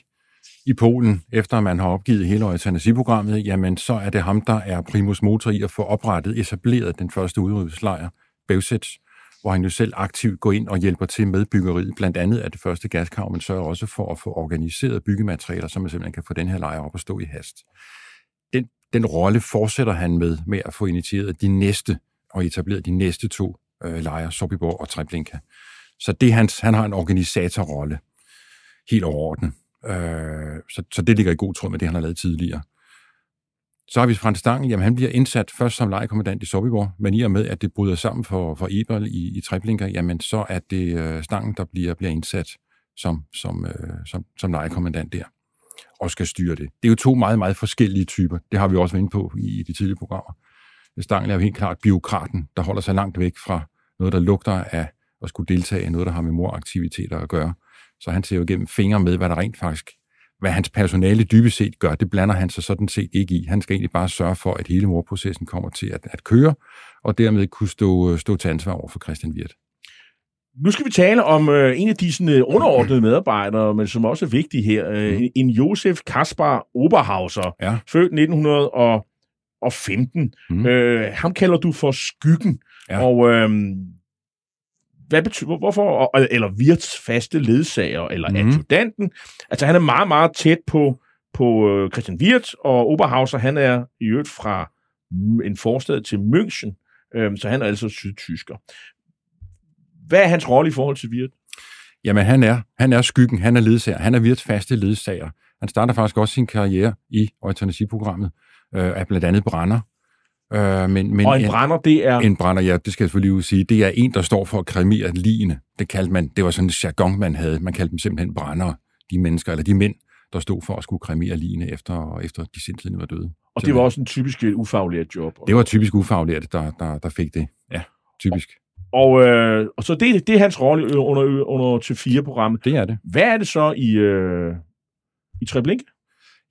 i Polen, efter man har opgivet hele eutanasiprogrammet, jamen så er det ham, der er primus motor i at få oprettet, etableret den første udryddelseslejr, Bevsets, hvor han jo selv aktivt går ind og hjælper til med byggeriet, blandt andet af det første gaskav, men sørger også for at få organiseret byggematerialer, så man simpelthen kan få den her lejr op og stå i hast. Den, den rolle fortsætter han med, med at få initieret de næste og etableret de næste to øh, lejre, Sobibor og Treblinka. Så det hans, han har en organisatorrolle, helt overordnet. Øh, så, så det ligger i god tråd med det, han har lavet tidligere. Så har vi Frans Stang, jamen han bliver indsat først som lejekommandant i Sobibor, men i og med, at det bryder sammen for, for Eberl i, i Treblinka, jamen så er det øh, Stangen, der bliver, bliver indsat som, som, øh, som, som lejekommandant der, og skal styre det. Det er jo to meget, meget forskellige typer. Det har vi også været inde på i, i de tidlige programmer. Stangen er jo helt klart biokraten, der holder sig langt væk fra noget, der lugter af at skulle deltage i noget, der har med moraktiviteter at gøre. Så han ser jo gennem fingre med, hvad der rent faktisk, hvad hans personale dybest set gør, det blander han sig sådan set ikke i. Han skal egentlig bare sørge for, at hele morprocessen kommer til at, at køre, og dermed kunne stå, stå til ansvar over for Christian Wirt. Nu skal vi tale om øh, en af de sådan, øh, underordnede medarbejdere, men som også er vigtig her. Øh, Mm. En Josef Kaspar Oberhauser, Ja. født 1915. Mm. Øh, ham kalder du for Skyggen. Ja. Og øh, hvad betyder, hvorfor, eller Wirts faste ledsager, eller mm. adjutanten. Altså han er meget, meget tæt på, på øh, Christian Wirt, og Oberhauser, han er i øvrigt fra en forstad til München, øh, så han er altså sydtysker. Hvad er hans rolle i forhold til Wirt? Jamen, han er, han er skyggen, han er ledsager, han er Wirts faste ledsager. Han starter faktisk også sin karriere i eutanasiprogrammet, øh, af blandt andet brænder. Øh, men, men Og en brænder, det er... En brænder, ja, det skal jeg selvfølgelig jo sige, det er en, der står for at kremere ligene. Det kaldte man, det var sådan en jargon, man havde. Man kaldte dem simpelthen brændere, de mennesker, eller de mænd, der stod for at skulle kremere ligene, efter, efter de sindssyge var døde. Og det var også en typisk øh, ufaglært job. Det var typisk ufaglærte, der, der, der fik det. Ja, typisk. Og, øh, og så det, det er hans rolle under, under T4-programmet. Det er det. Hvad er det så i, øh, i Treblinka?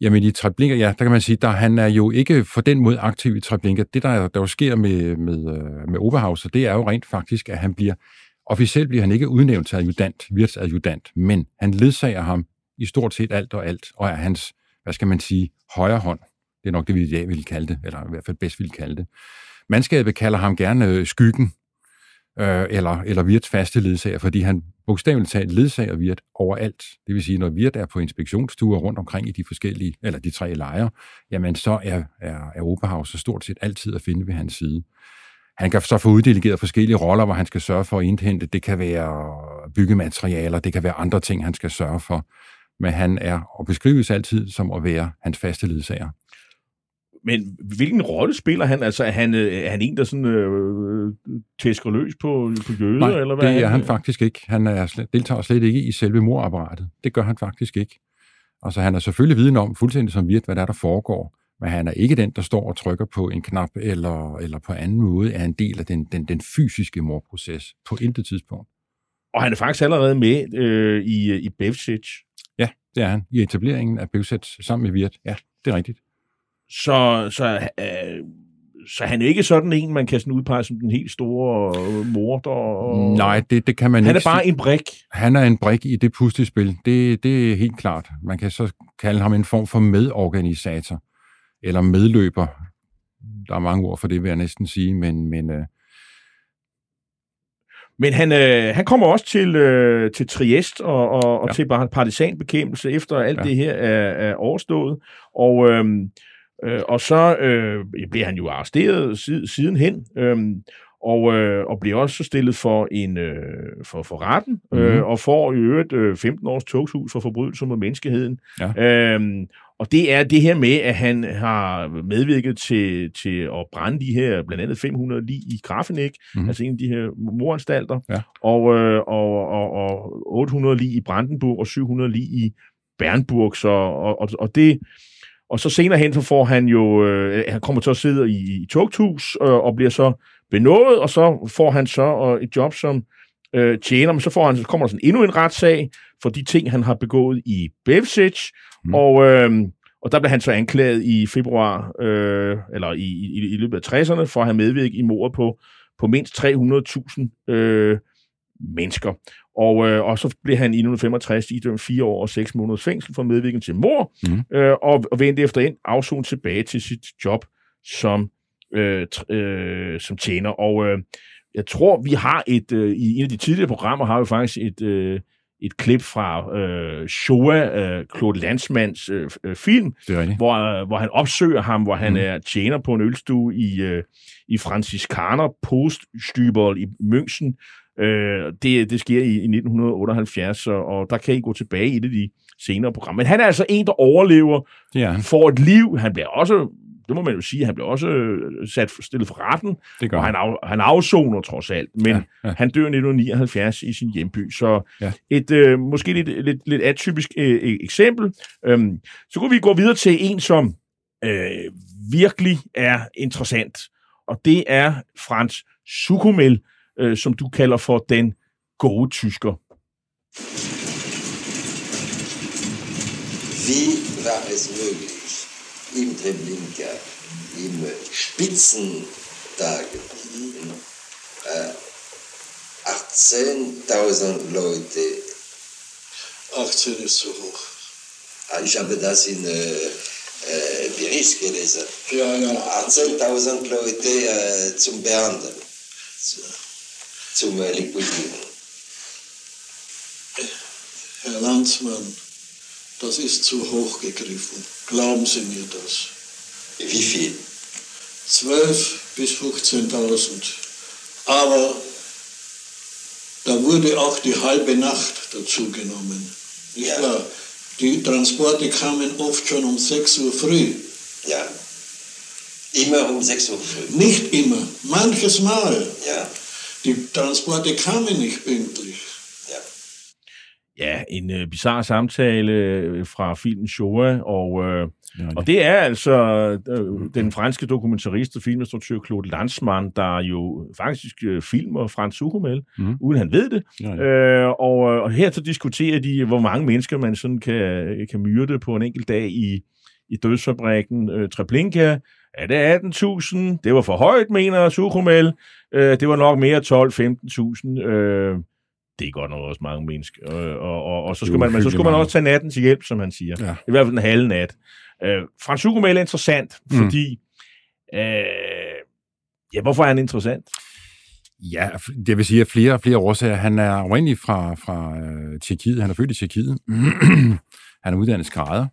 Jamen i Treblinka, ja, der kan man sige, der han er jo ikke for den måde aktiv i Treblinka. Det, der, der jo sker med, med, øh, med Oberhauser, det er jo rent faktisk, at han bliver, officielt bliver han ikke udnævnt til adjutant, virtsadjutant, men han ledsager ham i stort set alt og alt, og er hans, hvad skal man sige, højre hånd. Det er nok det, vi i dag ville kalde det, eller i hvert fald bedst ville kalde det. Mandskabet kalder ham gerne øh, skyggen, øh, eller, eller Virts faste ledsager, fordi han bogstaveligt talt ledsager Virt overalt. Det vil sige, når Virt er på inspektionsture rundt omkring i de forskellige, eller de tre lejre, jamen så er, er, er Oberhaus så stort set altid at finde ved hans side. Han kan så få uddelegeret forskellige roller, hvor han skal sørge for at indhente. Det kan være byggematerialer, det kan være andre ting, han skal sørge for. Men han er og beskrives altid som at være hans faste ledsager. Men hvilken rolle spiller han? Altså, er han, øh, er han en, der sådan, øh, tæsker løs på, på jøder? Nej, eller hvad det er han faktisk ikke. Han er, slet- deltager slet ikke i selve morapparatet. Det gør han faktisk ikke. Altså, han er selvfølgelig viden om, fuldstændig som virt, hvad der, er, der foregår. Men han er ikke den, der står og trykker på en knap, eller, eller på anden måde er en del af den, den, den fysiske morproces på intet tidspunkt. Og han er faktisk allerede med øh, i, i Bevsic. Ja, det er han. I etableringen af Bevsæt sammen med Virt. Ja, det er rigtigt. Så, så, øh, så han er ikke sådan en, man kan sådan udpege som den helt store øh, morder. Og... Nej, det, det kan man Han ikke er bare en brik. Han er en brik i det puslespil. Det, det er helt klart. Man kan så kalde ham en form for medorganisator, eller medløber. Der er mange ord for det, vil jeg næsten sige, men, men øh, Men han, øh, han kommer også til, øh, til Triest og, og, og Ja. til par- partisanbekæmpelse, efter alt Ja. det her er, er overstået. Og, øh, øh, og så øh, bliver han jo arresteret siden, sidenhen, øh, og, øh, og bliver også stillet for en øh, for, for retten, øh, Mhm. og får i øvrigt øh, 15 års togshus for forbrydelser mod menneskeheden. Ja. Øhm, og det er det her med, at han har medvirket til, til at brænde de her, blandt andet 500 lig i Grafenik, Mhm. mm. altså en af de her moranstalter, Ja. og, øh, og, og, og 800 lig i Brandenburg og 700 lig i Bernburg, så, og, og, og det... Og så senere hen, så får han jo, øh, han kommer til at sidde i, i tugthus, øh, og bliver så benådet, og så får han så øh, et job som øh, tjener, men så, får han, så kommer der sådan endnu en retssag for de ting, han har begået i Bevsic, Mm. og, øh, og der blev han så anklaget i februar, øh, eller i, i, i løbet af 60'erne, for at have medvirket i mordet på, på mindst 300.000 øh, mennesker. Og, øh, og så blev han i 1965 idømt fire år og seks måneders fængsel for medvirken til mord, Mhm. øh, og, og vendte efter en afson tilbage til sit job som, øh, øh, som tjener. Og øh, jeg tror, vi har et, øh, i en af de tidligere programmer, har vi faktisk et, øh, et klip fra øh, Shoah, øh, Claude Landsmanns øh, øh, film, hvor, øh, hvor han opsøger ham, hvor han Mm. mm. er tjener på en ølstue i, øh, i Franziskaner Poststübel i München. Øh, det, det sker i, i 1978, og, og der kan I gå tilbage i et af de senere programmer. Men han er altså en, der overlever, Det er han. får et liv. Han bliver også, det må man jo sige, han bliver også øh, sat stillet for retten, Det gør og han. af, han afsoner trods alt, men Ja, ja, ja. ja. han dør i 1979 i sin hjemby. Så Ja. ja. et øh, måske lidt, lidt, lidt atypisk øh, e- eksempel. Øhm, så kunne vi gå videre til en, som øh, virkelig er interessant, og det er Frans Sukumel, øh, som du kalder for den gode tysker. Wie war es möglich, im Treblinka, im Spitzentagen, äh, 18.000 Leute. 18 ist zu hoch. Ah, Ich habe das in äh, äh, Bericht gelesen. Ja, ja. 18.000 Leute äh, zum Behandeln, zum Liquidieren. Herr Landsmann, das ist zu hoch gegriffen. Glauben Sie mir das. Wie viel? 12 bis 15.000. Aber da wurde auch die halbe Nacht dazu genommen. Nicht Ja. wahr? Die Transporte kamen oft schon um 6 Uhr früh. Ja. Immer um 6 Uhr früh. Nicht immer, manches Mal. Ja. Die Transporte kamen nicht pünktlich. Ja. Ja, en øh, bizarre samtale øh, fra filmen Shoah, og, øh, Ja, og det er altså øh, den franske dokumentarist og filminstruktør Claude Lanzmann, der jo faktisk øh, filmer Frans Suchomel, Mhm. mm. uden han ved det. Ja, ja. Øh, og, øh, og her så diskuterer de, hvor mange mennesker man sådan kan, kan myrde på en enkelt dag i, i dødsfabrikken øh, Treblinka. Er det 18.000? Det var for højt, mener Suchomel. Øh, det var nok mere 12-15.000. Øh, det er godt nok også mange mennesker. Øh, og, og, og så, skulle man, så skulle man også tage natten til hjælp, som han siger. Ja. I hvert fald en halv nat. Øh, Frans Suchomel er interessant, Mm. fordi... Øh, ja, hvorfor er han interessant? Ja, det vil sige, at flere og flere årsager. Han er oprindeligt fra, fra øh, Tjekkiet. Han er født i Tjekkiet. han er uddannet skrædder.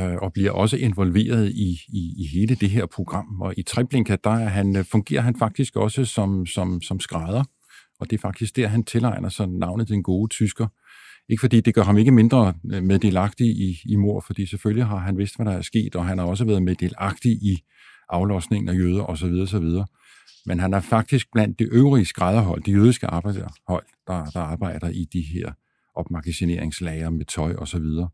Øh, og bliver også involveret i, i, i hele det her program. Og i Treblinka, der er han, øh, fungerer han faktisk også som, som, som skrædder. Og det er faktisk der, han tilegner sig navnet Den Gode Tysker. Ikke fordi det gør ham ikke mindre øh, meddelagtig i, i mor, fordi selvfølgelig har han vidst, hvad der er sket, og han har også været meddelagtig i aflossningen af jøder osv. osv. Men han er faktisk blandt det øvrige skrædderhold, de jødiske arbejderhold, der, der arbejder i de her opmagasineringslager med tøj og så videre.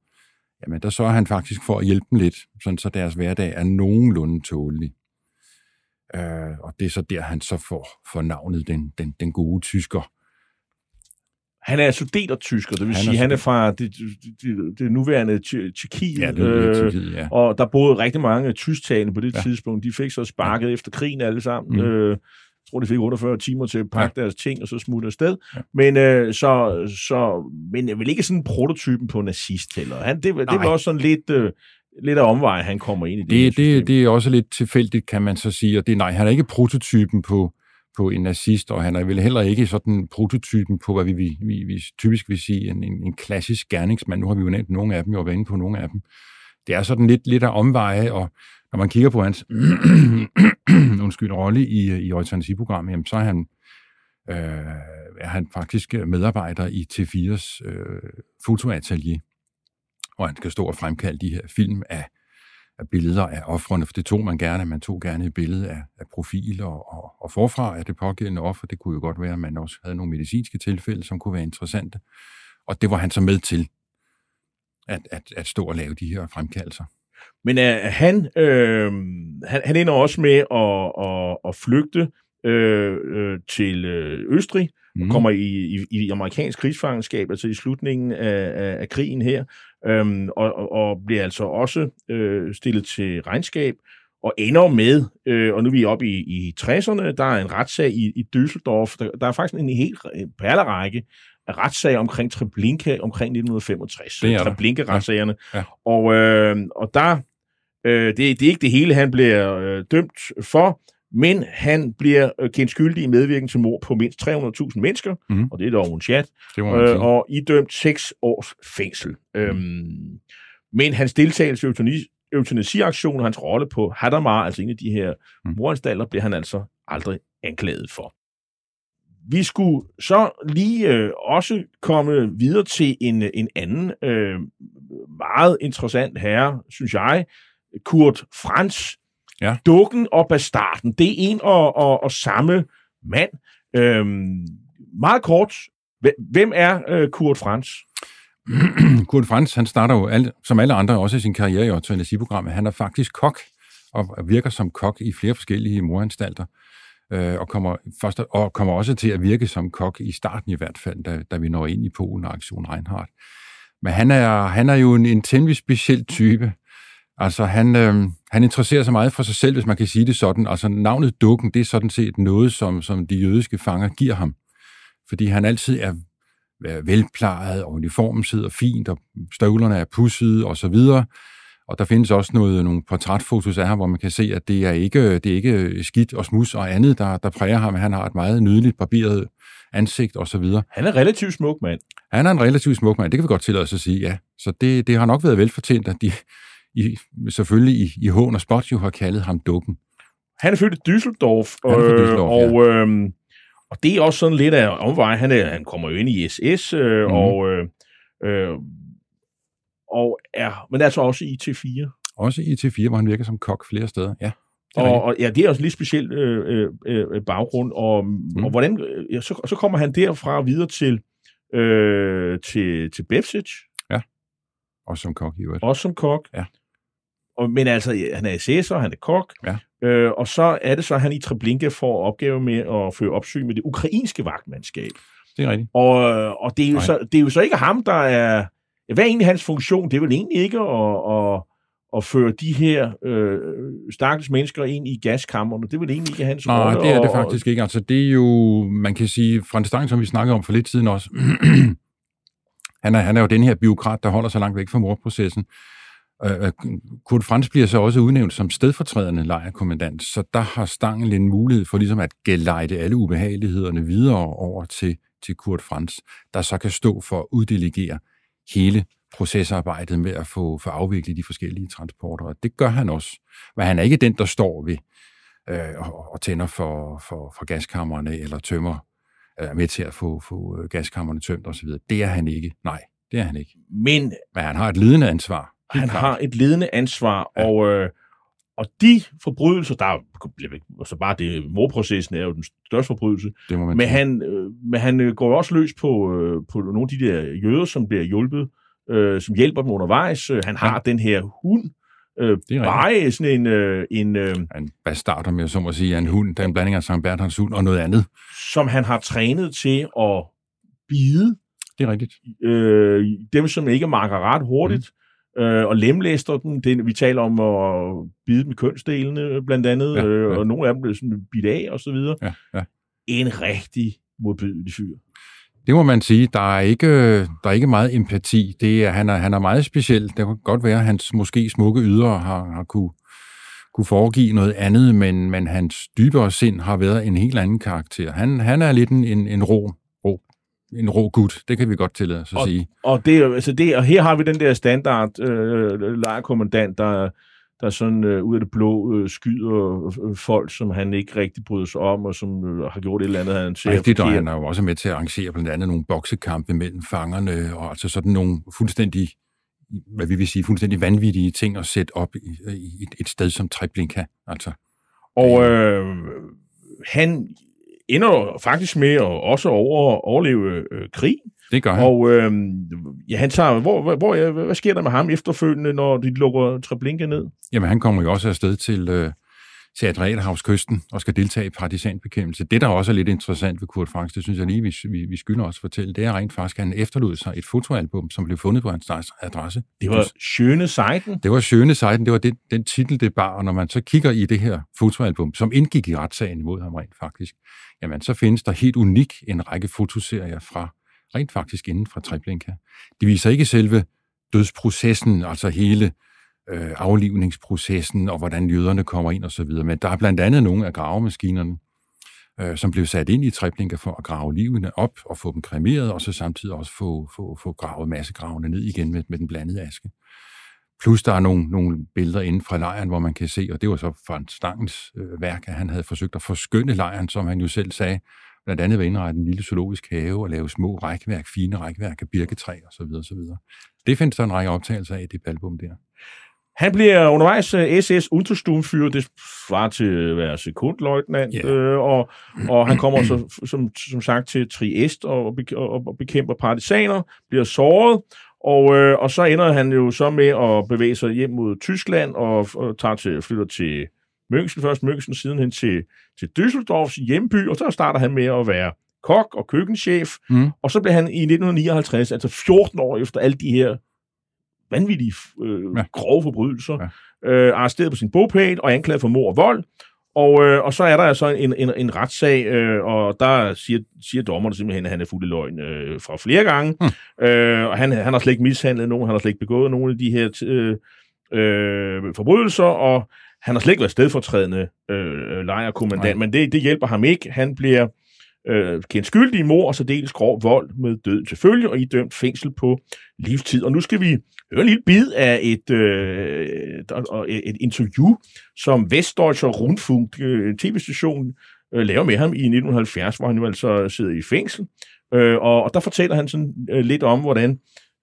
Jamen, der sørger han faktisk for at hjælpe dem lidt, sådan så deres hverdag er nogenlunde tålelig. Øh, og det er så der, han så får, får navnet den, den, den gode tysker. Han er sudeter-tysker, det vil Han han er sige, han er fra det, det, det nuværende Tje- Tjekkiet. Ja, det øh, Tjekkiet, ja. Og der boede rigtig mange tysktalende på det Ja. tidspunkt. De fik så sparket ja. efter krigen alle sammen. Mm. Øh, tror, de fik 48 timer til at pakke ja. deres ting, og så smutte afsted. Ja. Men, øh, så, så, men jeg vil ikke sådan prototypen på nazist heller. Han, det, det var også sådan lidt, øh, lidt af omvej, han kommer ind i det, Det, det, det er også lidt tilfældigt, kan man så sige. Og det, nej, han er ikke prototypen på, på en nazist, og han er vel heller ikke sådan prototypen på, hvad vi, vi, vi, vi typisk vil sige, en, en, en klassisk gerningsmand. Nu har vi jo nævnt nogle af dem, og været inde på nogle af dem. Det er sådan lidt, lidt af omveje, og når man kigger på hans undskyld, rolle i, øh, i eutanasi-programmet, jamen, så er han, øh, er han faktisk medarbejder i T4's øh, fotoatelier, hvor han skal stå og fremkalde de her film af, af billeder af offrene, for det tog man gerne. Man tog gerne et billede af, af profil og, og, og forfra af det pågældende offer. Det kunne jo godt være, at man også havde nogle medicinske tilfælde, som kunne være interessante. Og det var han så med til, at, at, at stå og lave de her fremkaldelser. Men øh, han, øh, han, han ender også med at, at, at flygte øh, øh, til øh, Østrig, mm. og kommer i, i, i amerikansk krigsfangenskab, altså i slutningen af, af, af krigen her, øhm, og, og, bliver altså også øh, stillet til regnskab, og ender med, øh, og nu er vi oppe i, i 60'erne, der er en retssag i, i Düsseldorf, der, der er faktisk en helt en perlerække retssager omkring Treblinka omkring 1965. Det er. Treblinka-retssagerne. Ja. Ja. Og, øh, og der, øh, det, det er ikke det hele, han bliver øh, dømt for, men han bliver øh, kendt skyldig i medvirken til mord på mindst 300.000 mennesker, Mhm. og det er dog en chat, øh, og idømt seks års fængsel. Mm. Øhm, men hans deltagelse i eutanasi- eutanasiaktionen og hans rolle på Hadamar, altså en af de her Mm. mm. moranstalter, bliver han altså aldrig anklaget for. Vi skulle så lige øh, også komme videre til en, en anden øh, meget interessant herre, synes jeg, Kurt Franz. Ja. Dukken og Bastarden. Det er en og, og, og samme mand. Øhm, meget kort. Hvem- er øh, Kurt Franz? Kurt Franz, han starter jo alle, som alle andre også sin karriere i eutanasiprogrammet. Han er faktisk kok og virker som kok i flere forskellige moranstalter øh, og, kommer først, og kommer også til at virke som kok i starten i hvert fald, da, da vi når ind i Polen og Aktion Reinhardt. Men han er, han er jo en, en temmelig speciel type. Altså, han, øh, han interesserer sig meget for sig selv, hvis man kan sige det sådan. Altså, navnet Dukken, det er sådan set noget, som, som de jødiske fanger giver ham. Fordi han altid er velplejet, og uniformen sidder fint, og støvlerne er pussede, og så videre. Og der findes også noget, nogle portrætfotos af ham, hvor man kan se, at det er ikke, det er ikke skidt og smus og andet, der, der præger ham. Han har et meget nydeligt barberet ansigt og så videre. Han er relativt smuk mand. Han er en relativt smuk mand, det kan vi godt tillade os at sige, ja. Så det, det har nok været velfortjent, at de i, selvfølgelig i, i hån og spot jo har kaldet ham dukken. Han er født i Düsseldorf, han er født i Düsseldorf og, ja. øh, og det er også sådan lidt af omvej. Han, er, han kommer jo ind i SS, øh, mm. og, øh, øh, og er, men altså også i T4. Også i T4, hvor han virker som kok flere steder, ja. Og, og ja, det er også lidt specielt øh, øh, øh, baggrund. Og, mm. og hvordan, ja, så, så kommer han derfra videre til, øh, til, til Befsic. Ja, også som kok i øvrigt. Også som kok. Ja. Og, men altså, han er assessor, han er kok, ja. øh, og så er det så, at han i Treblinka får opgave med at føre opsyn med det ukrainske vagtmandskab. Det er rigtigt. Og, og det, er jo så, det er jo så ikke ham, der er... Hvad er egentlig hans funktion? Det er vel egentlig ikke at, at, at føre de her øh, stakkels mennesker ind i gaskammerne. Det er vel egentlig ikke hans rolle. Nej, det er det faktisk ikke. Altså, det er jo, man kan sige, Frans Stang, som vi snakkede om for lidt siden også, han, er, han er jo den her biokrat, der holder sig langt væk fra morprocessen. Øh, øh, Kurt Frans bliver så også udnævnt som stedfortrædende lejrkommandant, så der har Stangel en mulighed for ligesom at gelejte alle ubehagelighederne videre over til, til Kurt Frans, der så kan stå for at uddelegere hele procesarbejdet med at få, få afviklet de forskellige transporter, og det gør han også. Men han er ikke den, der står ved øh, og, og tænder for, for, for gaskammerne eller tømmer, er med til at få, få gaskammerne tømt osv. Det er han ikke. Nej, det er han ikke. Men, Men han har et ledende ansvar han klart. har et ledende ansvar, ja. og, øh, og de forbrydelser, der er altså bare det, morprocessen er jo den største forbrydelse, det må man men, han, øh, men han øh, går også løs på, øh, på nogle af de der jøder, som bliver hjulpet, øh, som hjælper dem undervejs. Han har ja. den her hund, øh, bare sådan en... Øh, en, øh, en bastard, om jeg så må sige, en hund, der er en blanding af Sankt Bertrans hund og noget andet. Som han har trænet til at bide. Det er rigtigt. Øh, dem, som ikke marker ret hurtigt. Mm øh, og lemlæster dem. Det, vi taler om at bide dem i kønsdelene, blandt andet, ja, øh, ja. og nogle af dem bliver sådan bidt af, og så videre. Ja, ja. En rigtig modbydelig fyr. Det må man sige. Der er ikke, der er ikke meget empati. Det er, han, er, han er meget speciel. Det kan godt være, at hans måske smukke ydre har, har kunne, kunne foregive noget andet, men, men hans dybere sind har været en helt anden karakter. Han, han er lidt en, en, en rå, en rå gut, det kan vi godt tillade os at og, sige. Og, det, altså det, og her har vi den der standard øh, lejerkommandant, der, der sådan øh, ud af det blå øh, skyder øh, folk, som han ikke rigtig bryder sig om, og som øh, har gjort et eller andet, han ser Rigtigt, og han er jo også med til at arrangere blandt andet nogle boksekampe mellem fangerne, og altså sådan nogle fuldstændig hvad vi vil sige, fuldstændig vanvittige ting at sætte op i, i et, et sted som Treblinka. Altså. Og øh, han ender faktisk med at også over, overleve øh, krig. Det gør han. Og øh, ja, han tager, hvor, hvor, hvad sker der med ham efterfølgende, når de lukker Treblinka ned? Jamen, han kommer jo også afsted til, øh, til Adriaterhavskysten og skal deltage i partisanbekæmpelse. Det, der også er lidt interessant ved Kurt Franks, det synes jeg lige, vi, vi, vi skylder også fortælle, det er rent faktisk, at han efterlod sig et fotoalbum, som blev fundet på hans adresse. Det var Schöne Seiten? Det var Schöne Seiten, det var det, den titel, det bar, og når man så kigger i det her fotoalbum, som indgik i retssagen imod ham rent faktisk, jamen så findes der helt unik en række fotoserier fra rent faktisk inden fra Treblinka. De viser ikke selve dødsprocessen, altså hele øh, aflivningsprocessen og hvordan jøderne kommer ind osv., men der er blandt andet nogle af gravemaskinerne, øh, som blev sat ind i Treblinka for at grave livene op og få dem kremeret, og så samtidig også få, få, få gravet massegravene ned igen med, med den blandede aske. Plus der er nogle, nogle billeder inden fra lejren, hvor man kan se, og det var så fra Stangens øh, værk, at han havde forsøgt at forskynde lejren, som han jo selv sagde, blandt andet ved indrette en lille zoologisk have og lave små rækværk, fine rækværk af birketræ osv. osv. Det findes der en række optagelser af i det album der. Han bliver undervejs SS øh, Untersturmfyr, det svarer til at være sekundløjtnant, yeah. øh, og, og han kommer så, som, som sagt til Triest og, og, og bekæmper partisaner, bliver såret, og, øh, og så ender han jo så med at bevæge sig hjem mod Tyskland og, og tager til, flytter til München, først München, siden hen til, til Düsseldorfs hjemby, og så starter han med at være kok og køkkenchef, Mm. og så blev han i 1959, altså 14 år efter alle de her vanvittige, øh, Ja. grove forbrydelser, ja. øh, arresteret på sin bogpæl og anklaget for mord og vold. Og, øh, og så er der altså en, en, en retssag, øh, og der siger, siger dommerne simpelthen, at han er fuld af løgn øh, fra flere gange. Mm. Øh, og han, han har slet ikke mishandlet nogen, han har slet ikke begået nogen af de her øh, øh, forbrydelser, og han har slet ikke været stedfortrædende øh, lejerkommandant, men det, det hjælper ham ikke. Han bliver øh, kendt skyldig i mor og så dels grov vold med død til følge, og idømt fængsel på livstid. Og nu skal vi høre en lille bid af et, øh, et, et interview, som Vestdeutscher Rundfunk, øh, tv-station, øh, laver med ham i 1970, hvor han nu altså sidder i fængsel. Øh, og, og der fortæller han sådan øh, lidt om, hvordan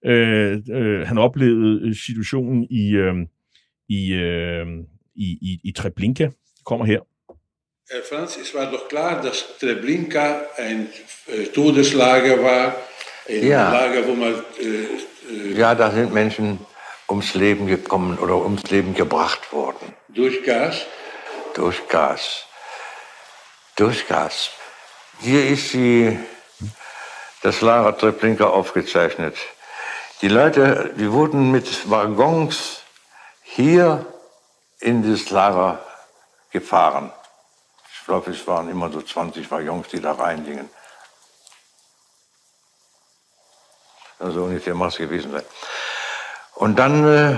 øh, øh, han oplevede øh, situationen i, øh, i, øh, i, i, i Treblinka. Kommer her. Herr Franz, es war doch klar, dass Treblinka ein äh, Todeslager war, ein Ja. Lager, wo man äh, äh, Ja, da sind Menschen ums Leben gekommen oder ums Leben gebracht worden. durch Gas Durch Gas. Durch Gas. Hier ist die, das Lager Treblinka aufgezeichnet. Die Leute, die wurden mit Waggons hier in das Lager gefahren. Ich glaube, es waren immer so 20 Waggons, die da reingingen. Also ungefähr muss es gewesen sein. Und dann äh,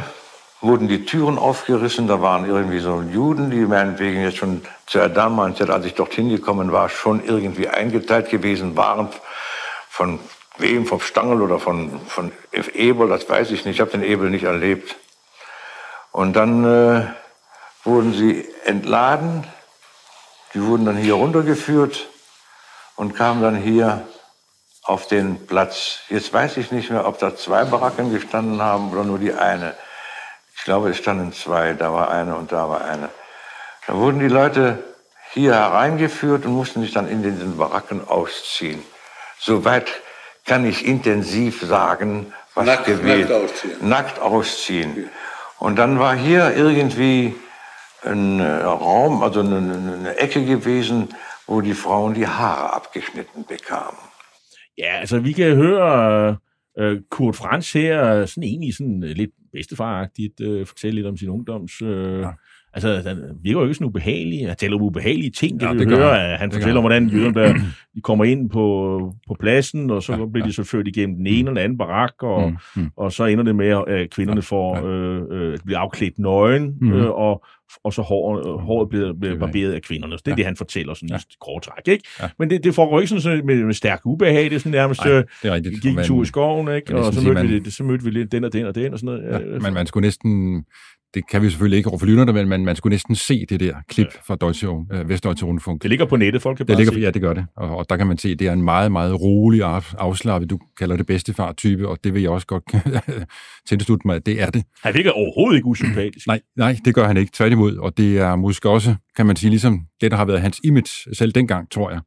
wurden die Türen aufgerissen, da waren irgendwie so Juden, die meinetwegen jetzt schon zu Zeit, als ich dorthin gekommen war, schon irgendwie eingeteilt gewesen waren. Von wem, vom Stangl oder von, von. Ebel, das weiß ich nicht, ich habe den Ebel nicht erlebt. Und dann äh, wurden sie entladen, die wurden dann hier runtergeführt und kamen dann hier auf den Platz. Jetzt weiß ich nicht mehr, ob da zwei Baracken gestanden haben oder nur die eine. Ich glaube, es standen zwei. Da war eine und da war eine. Da wurden die Leute hier hereingeführt und mussten sich dann in den Baracken ausziehen. Soweit kann ich intensiv sagen, was Nackt- gewesen nackt ausziehen. Nackt ausziehen. Und dann war hier irgendwie ein äh, Raum, also eine, Ecke gewesen, wo die Frauen die Haare abgeschnitten bekamen. Ja, altså vi kan høre øh, Kurt Franz her, øh, sådan egentlig sådan øh, lidt bedstefaragtigt, øh, fortælle lidt om sin ungdoms... Øh, ja. Altså, han virker jo ikke sådan ubehagelig. Han taler om ubehagelige ting. Det, Ja, ja, det vi gør høre, han. han Det fortæller, hvordan jøderne der, de kommer ind på, på pladsen, og så ja, bliver de så ført igennem den ene og den anden barak, og, Mm, mm. og så ender det med, at kvinderne får, øh, øh, bliver afklædt nøgen, Mhm. øh, og, og så hår, øh, håret bliver, bliver barberet af kvinderne. Så det er ja. det, han fortæller sådan ja. i grove træk, ikke? Ja. Men det, det foregår ikke sådan, sådan med, med stærk ubehag. Det er sådan nærmest, Nej, øh, det er rigtigt. vi gik en tur i skoven, ikke? Og næsten så mødte, vi, man- det, så mødte vi lidt den og den og den og sådan noget. Ja, Øh, men man skulle næsten, det kan vi selvfølgelig ikke over for lytterne, men man, man skulle næsten se det der klip ja. fra Deutsche, øh, Vestdeutsche Rundfunk. Det ligger på nettet, folk kan det bare ligger, se. Ja, det gør det. Og, og der kan man se, det er en meget, meget rolig og afslappet, du kalder det bedstefar-type, og det vil jeg også godt tilslutte mig, at det er det. Han virker overhovedet ikke usympatisk. Nej, nej, det gør han ikke, tværtimod. Og det er måske også, kan man sige, ligesom det, der har været hans image selv dengang, tror jeg.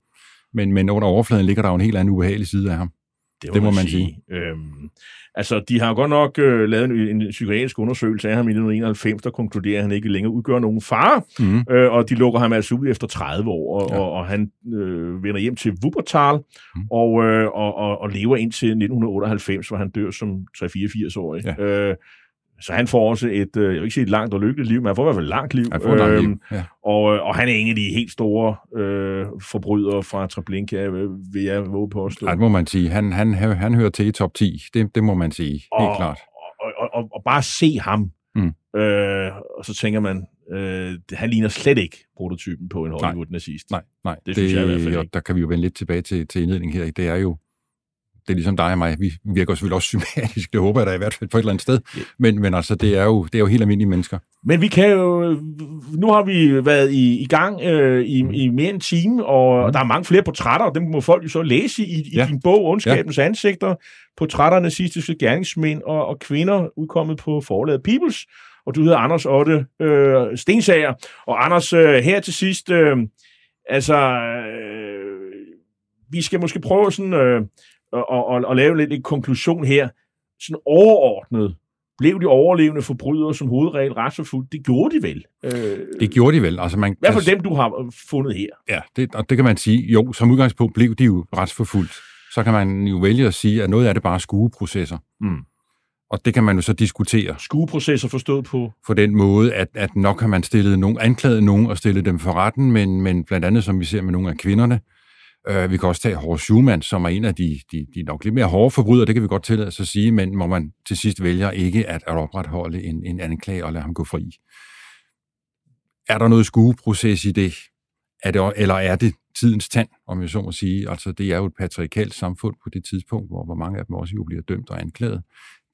Men, men under overfladen ligger der jo en helt anden ubehagelig side af ham. Det det må man sige. Øhm, altså, de har godt nok øh, lavet en, en psykiatrisk undersøgelse af ham i 1991, der konkluderer, at han ikke længere udgør nogen fare, Mhm. øh, og de lukker ham altså ud efter 30 år, og, Ja. og, og han øh, vender hjem til Wuppertal, Mhm. og, øh, og, og, og lever indtil 1998, hvor han dør som 3-84-årig. Ja. Øh, så han får også et, øh, jeg vil ikke sige et langt og lykkeligt liv, men han får i hvert fald et langt liv. Han får et langt liv, Øhm, ja. og, øh, og han er en af de helt store øh, forbrydere fra Treblinka, øh, vil jeg våge på at stå. Ja, det må man sige. Han, han, han hører til i top 10. Det, det må man sige, helt og, klart. Og, og, og, og bare se ham, Mm. øh, og så tænker man, øh, han ligner slet ikke prototypen på en Hollywood-nazist. Nej, nej. Det synes jeg i hvert fald og ikke. Der kan vi jo vende lidt tilbage til, til indledningen her. Det er jo, det er ligesom dig og mig. Vi virker selvfølgelig også sympatisk. Det håber jeg da i hvert fald på et eller andet sted. Men, men altså, det er, jo, det er jo helt almindelige mennesker. Men vi kan jo, nu har vi været i, i gang øh, i, i mere end en time, og mm. der er mange flere portrætter, og dem må folk jo så læse i, i Ja. din bog, Ondskabens ja. ansigter, portrætter af nazistiske gerningsmænd og, og kvinder, udkommet på forlaget Peoples, og du hedder Anders Otte øh, Stensager. Og Anders, øh, her til sidst, øh, altså, øh, vi skal måske prøve sådan øh, at, at, at lave lidt en konklusion her, sådan overordnet, blev de overlevende forbrydere som hovedregel retsforfulgt? Det gjorde de vel? Øh, Det gjorde de vel. Altså man, I hvert fald dem, du har fundet her. Ja, det, og det kan man sige. Jo, som udgangspunkt blev de jo retsforfulgt. Så kan man jo vælge at sige, at noget af det bare er skueprocesser. Mm. Og det kan man jo så diskutere. Skueprocesser forstået på? For den måde, at, at nok har man stillet nogen, anklaget nogen og stillet dem for retten, men, men blandt andet, som vi ser med nogle af kvinderne, øh, vi kan også tage Horst Schumann, som er en af de, de, de nok lidt mere hårde forbrydere, det kan vi godt tillade os at sige, men hvor man til sidst vælger ikke at, at opretholde en, en anklage og lade ham gå fri. Er der noget skueproces i det? Er det eller er det tidens tand, om jeg så må sige? Altså, det er jo et patriarkalt samfund på det tidspunkt, hvor, hvor mange af dem også jo bliver dømt og anklaget.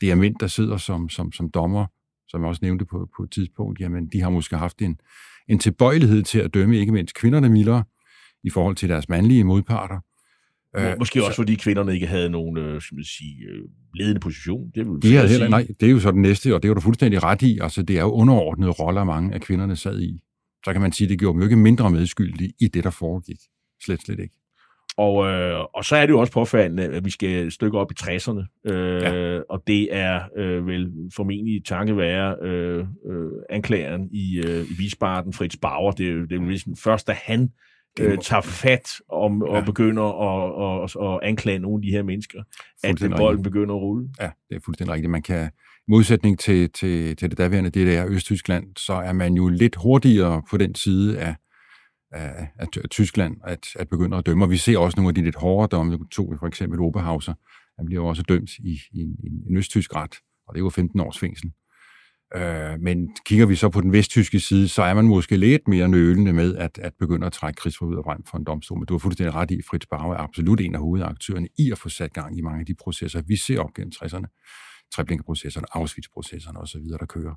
Det er mænd, der sidder som, som, som dommer, som jeg også nævnte på, på et tidspunkt, jamen, de har måske haft en, en tilbøjelighed til at dømme ikke mindst kvinderne mildere i forhold til deres mandlige modparter. Øh, Måske også, så, fordi kvinderne ikke havde nogen øh, skal man sige, øh, ledende position. Det, vil de havde heller, nej, det er jo så det næste, og det er du fuldstændig ret i. Altså, det er jo underordnede roller, mange af kvinderne sad i. Så kan man sige, at det gjorde dem jo ikke mindre medskyldige i det, der foregik. Slet, slet ikke. Og, øh, og så er det jo også påfaldende, at vi skal stykke op i 60'erne, øh, ja. og det er øh, vel formentlig tanke være øh, øh, anklageren i, øh, i Wiesbaden, Fritz Bauer. Det er jo det er vel først, da han øh, tager fat om, ja. og begynder at, at, at anklage nogle af de her mennesker, at bolden begynder at rulle. Ja, det er fuldstændig rigtigt. Man kan, modsætning til, til, til det daværende DDR Østtyskland, så er man jo lidt hurtigere på den side af, af, af, Tyskland at, at begynde at dømme. Og vi ser også nogle af de lidt hårdere domme, to for eksempel Oberhauser, han bliver også dømt i, i, en, en østtysk ret, og det var 15 års fængsel. Øh, men kigger vi så på den vesttyske side, så er man måske lidt mere nølende med at, at begynde at trække krigsforbryder frem for en domstol. Men du har fuldstændig ret i, Fritz Bauer er absolut en af hovedaktørerne i at få sat gang i mange af de processer, vi ser op gennem 60'erne. Treblinka-processerne, Auschwitz-processerne osv., der kører.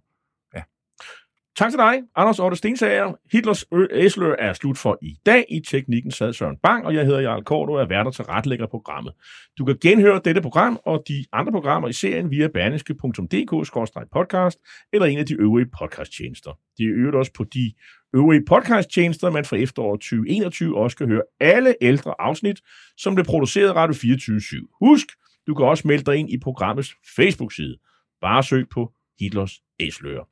Tak til dig, Anders Otto Stensager. Hitlers Æsler er slut for i dag. I teknikken sad Søren Bang, og jeg hedder Jarl Kort og er værter til retlægger programmet. Du kan genhøre dette program og de andre programmer i serien via berneske.dk-podcast eller en af de øvrige podcasttjenester. Det er øvrigt også på de øvrige podcasttjenester, man fra efteråret 2021 også kan høre alle ældre afsnit, som blev produceret Radio 24-7. Husk, du kan også melde dig ind i programmets Facebook-side. Bare søg på Hitlers Æsler.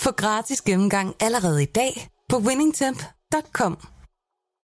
Få gratis gennemgang allerede i dag på winningtemp.com.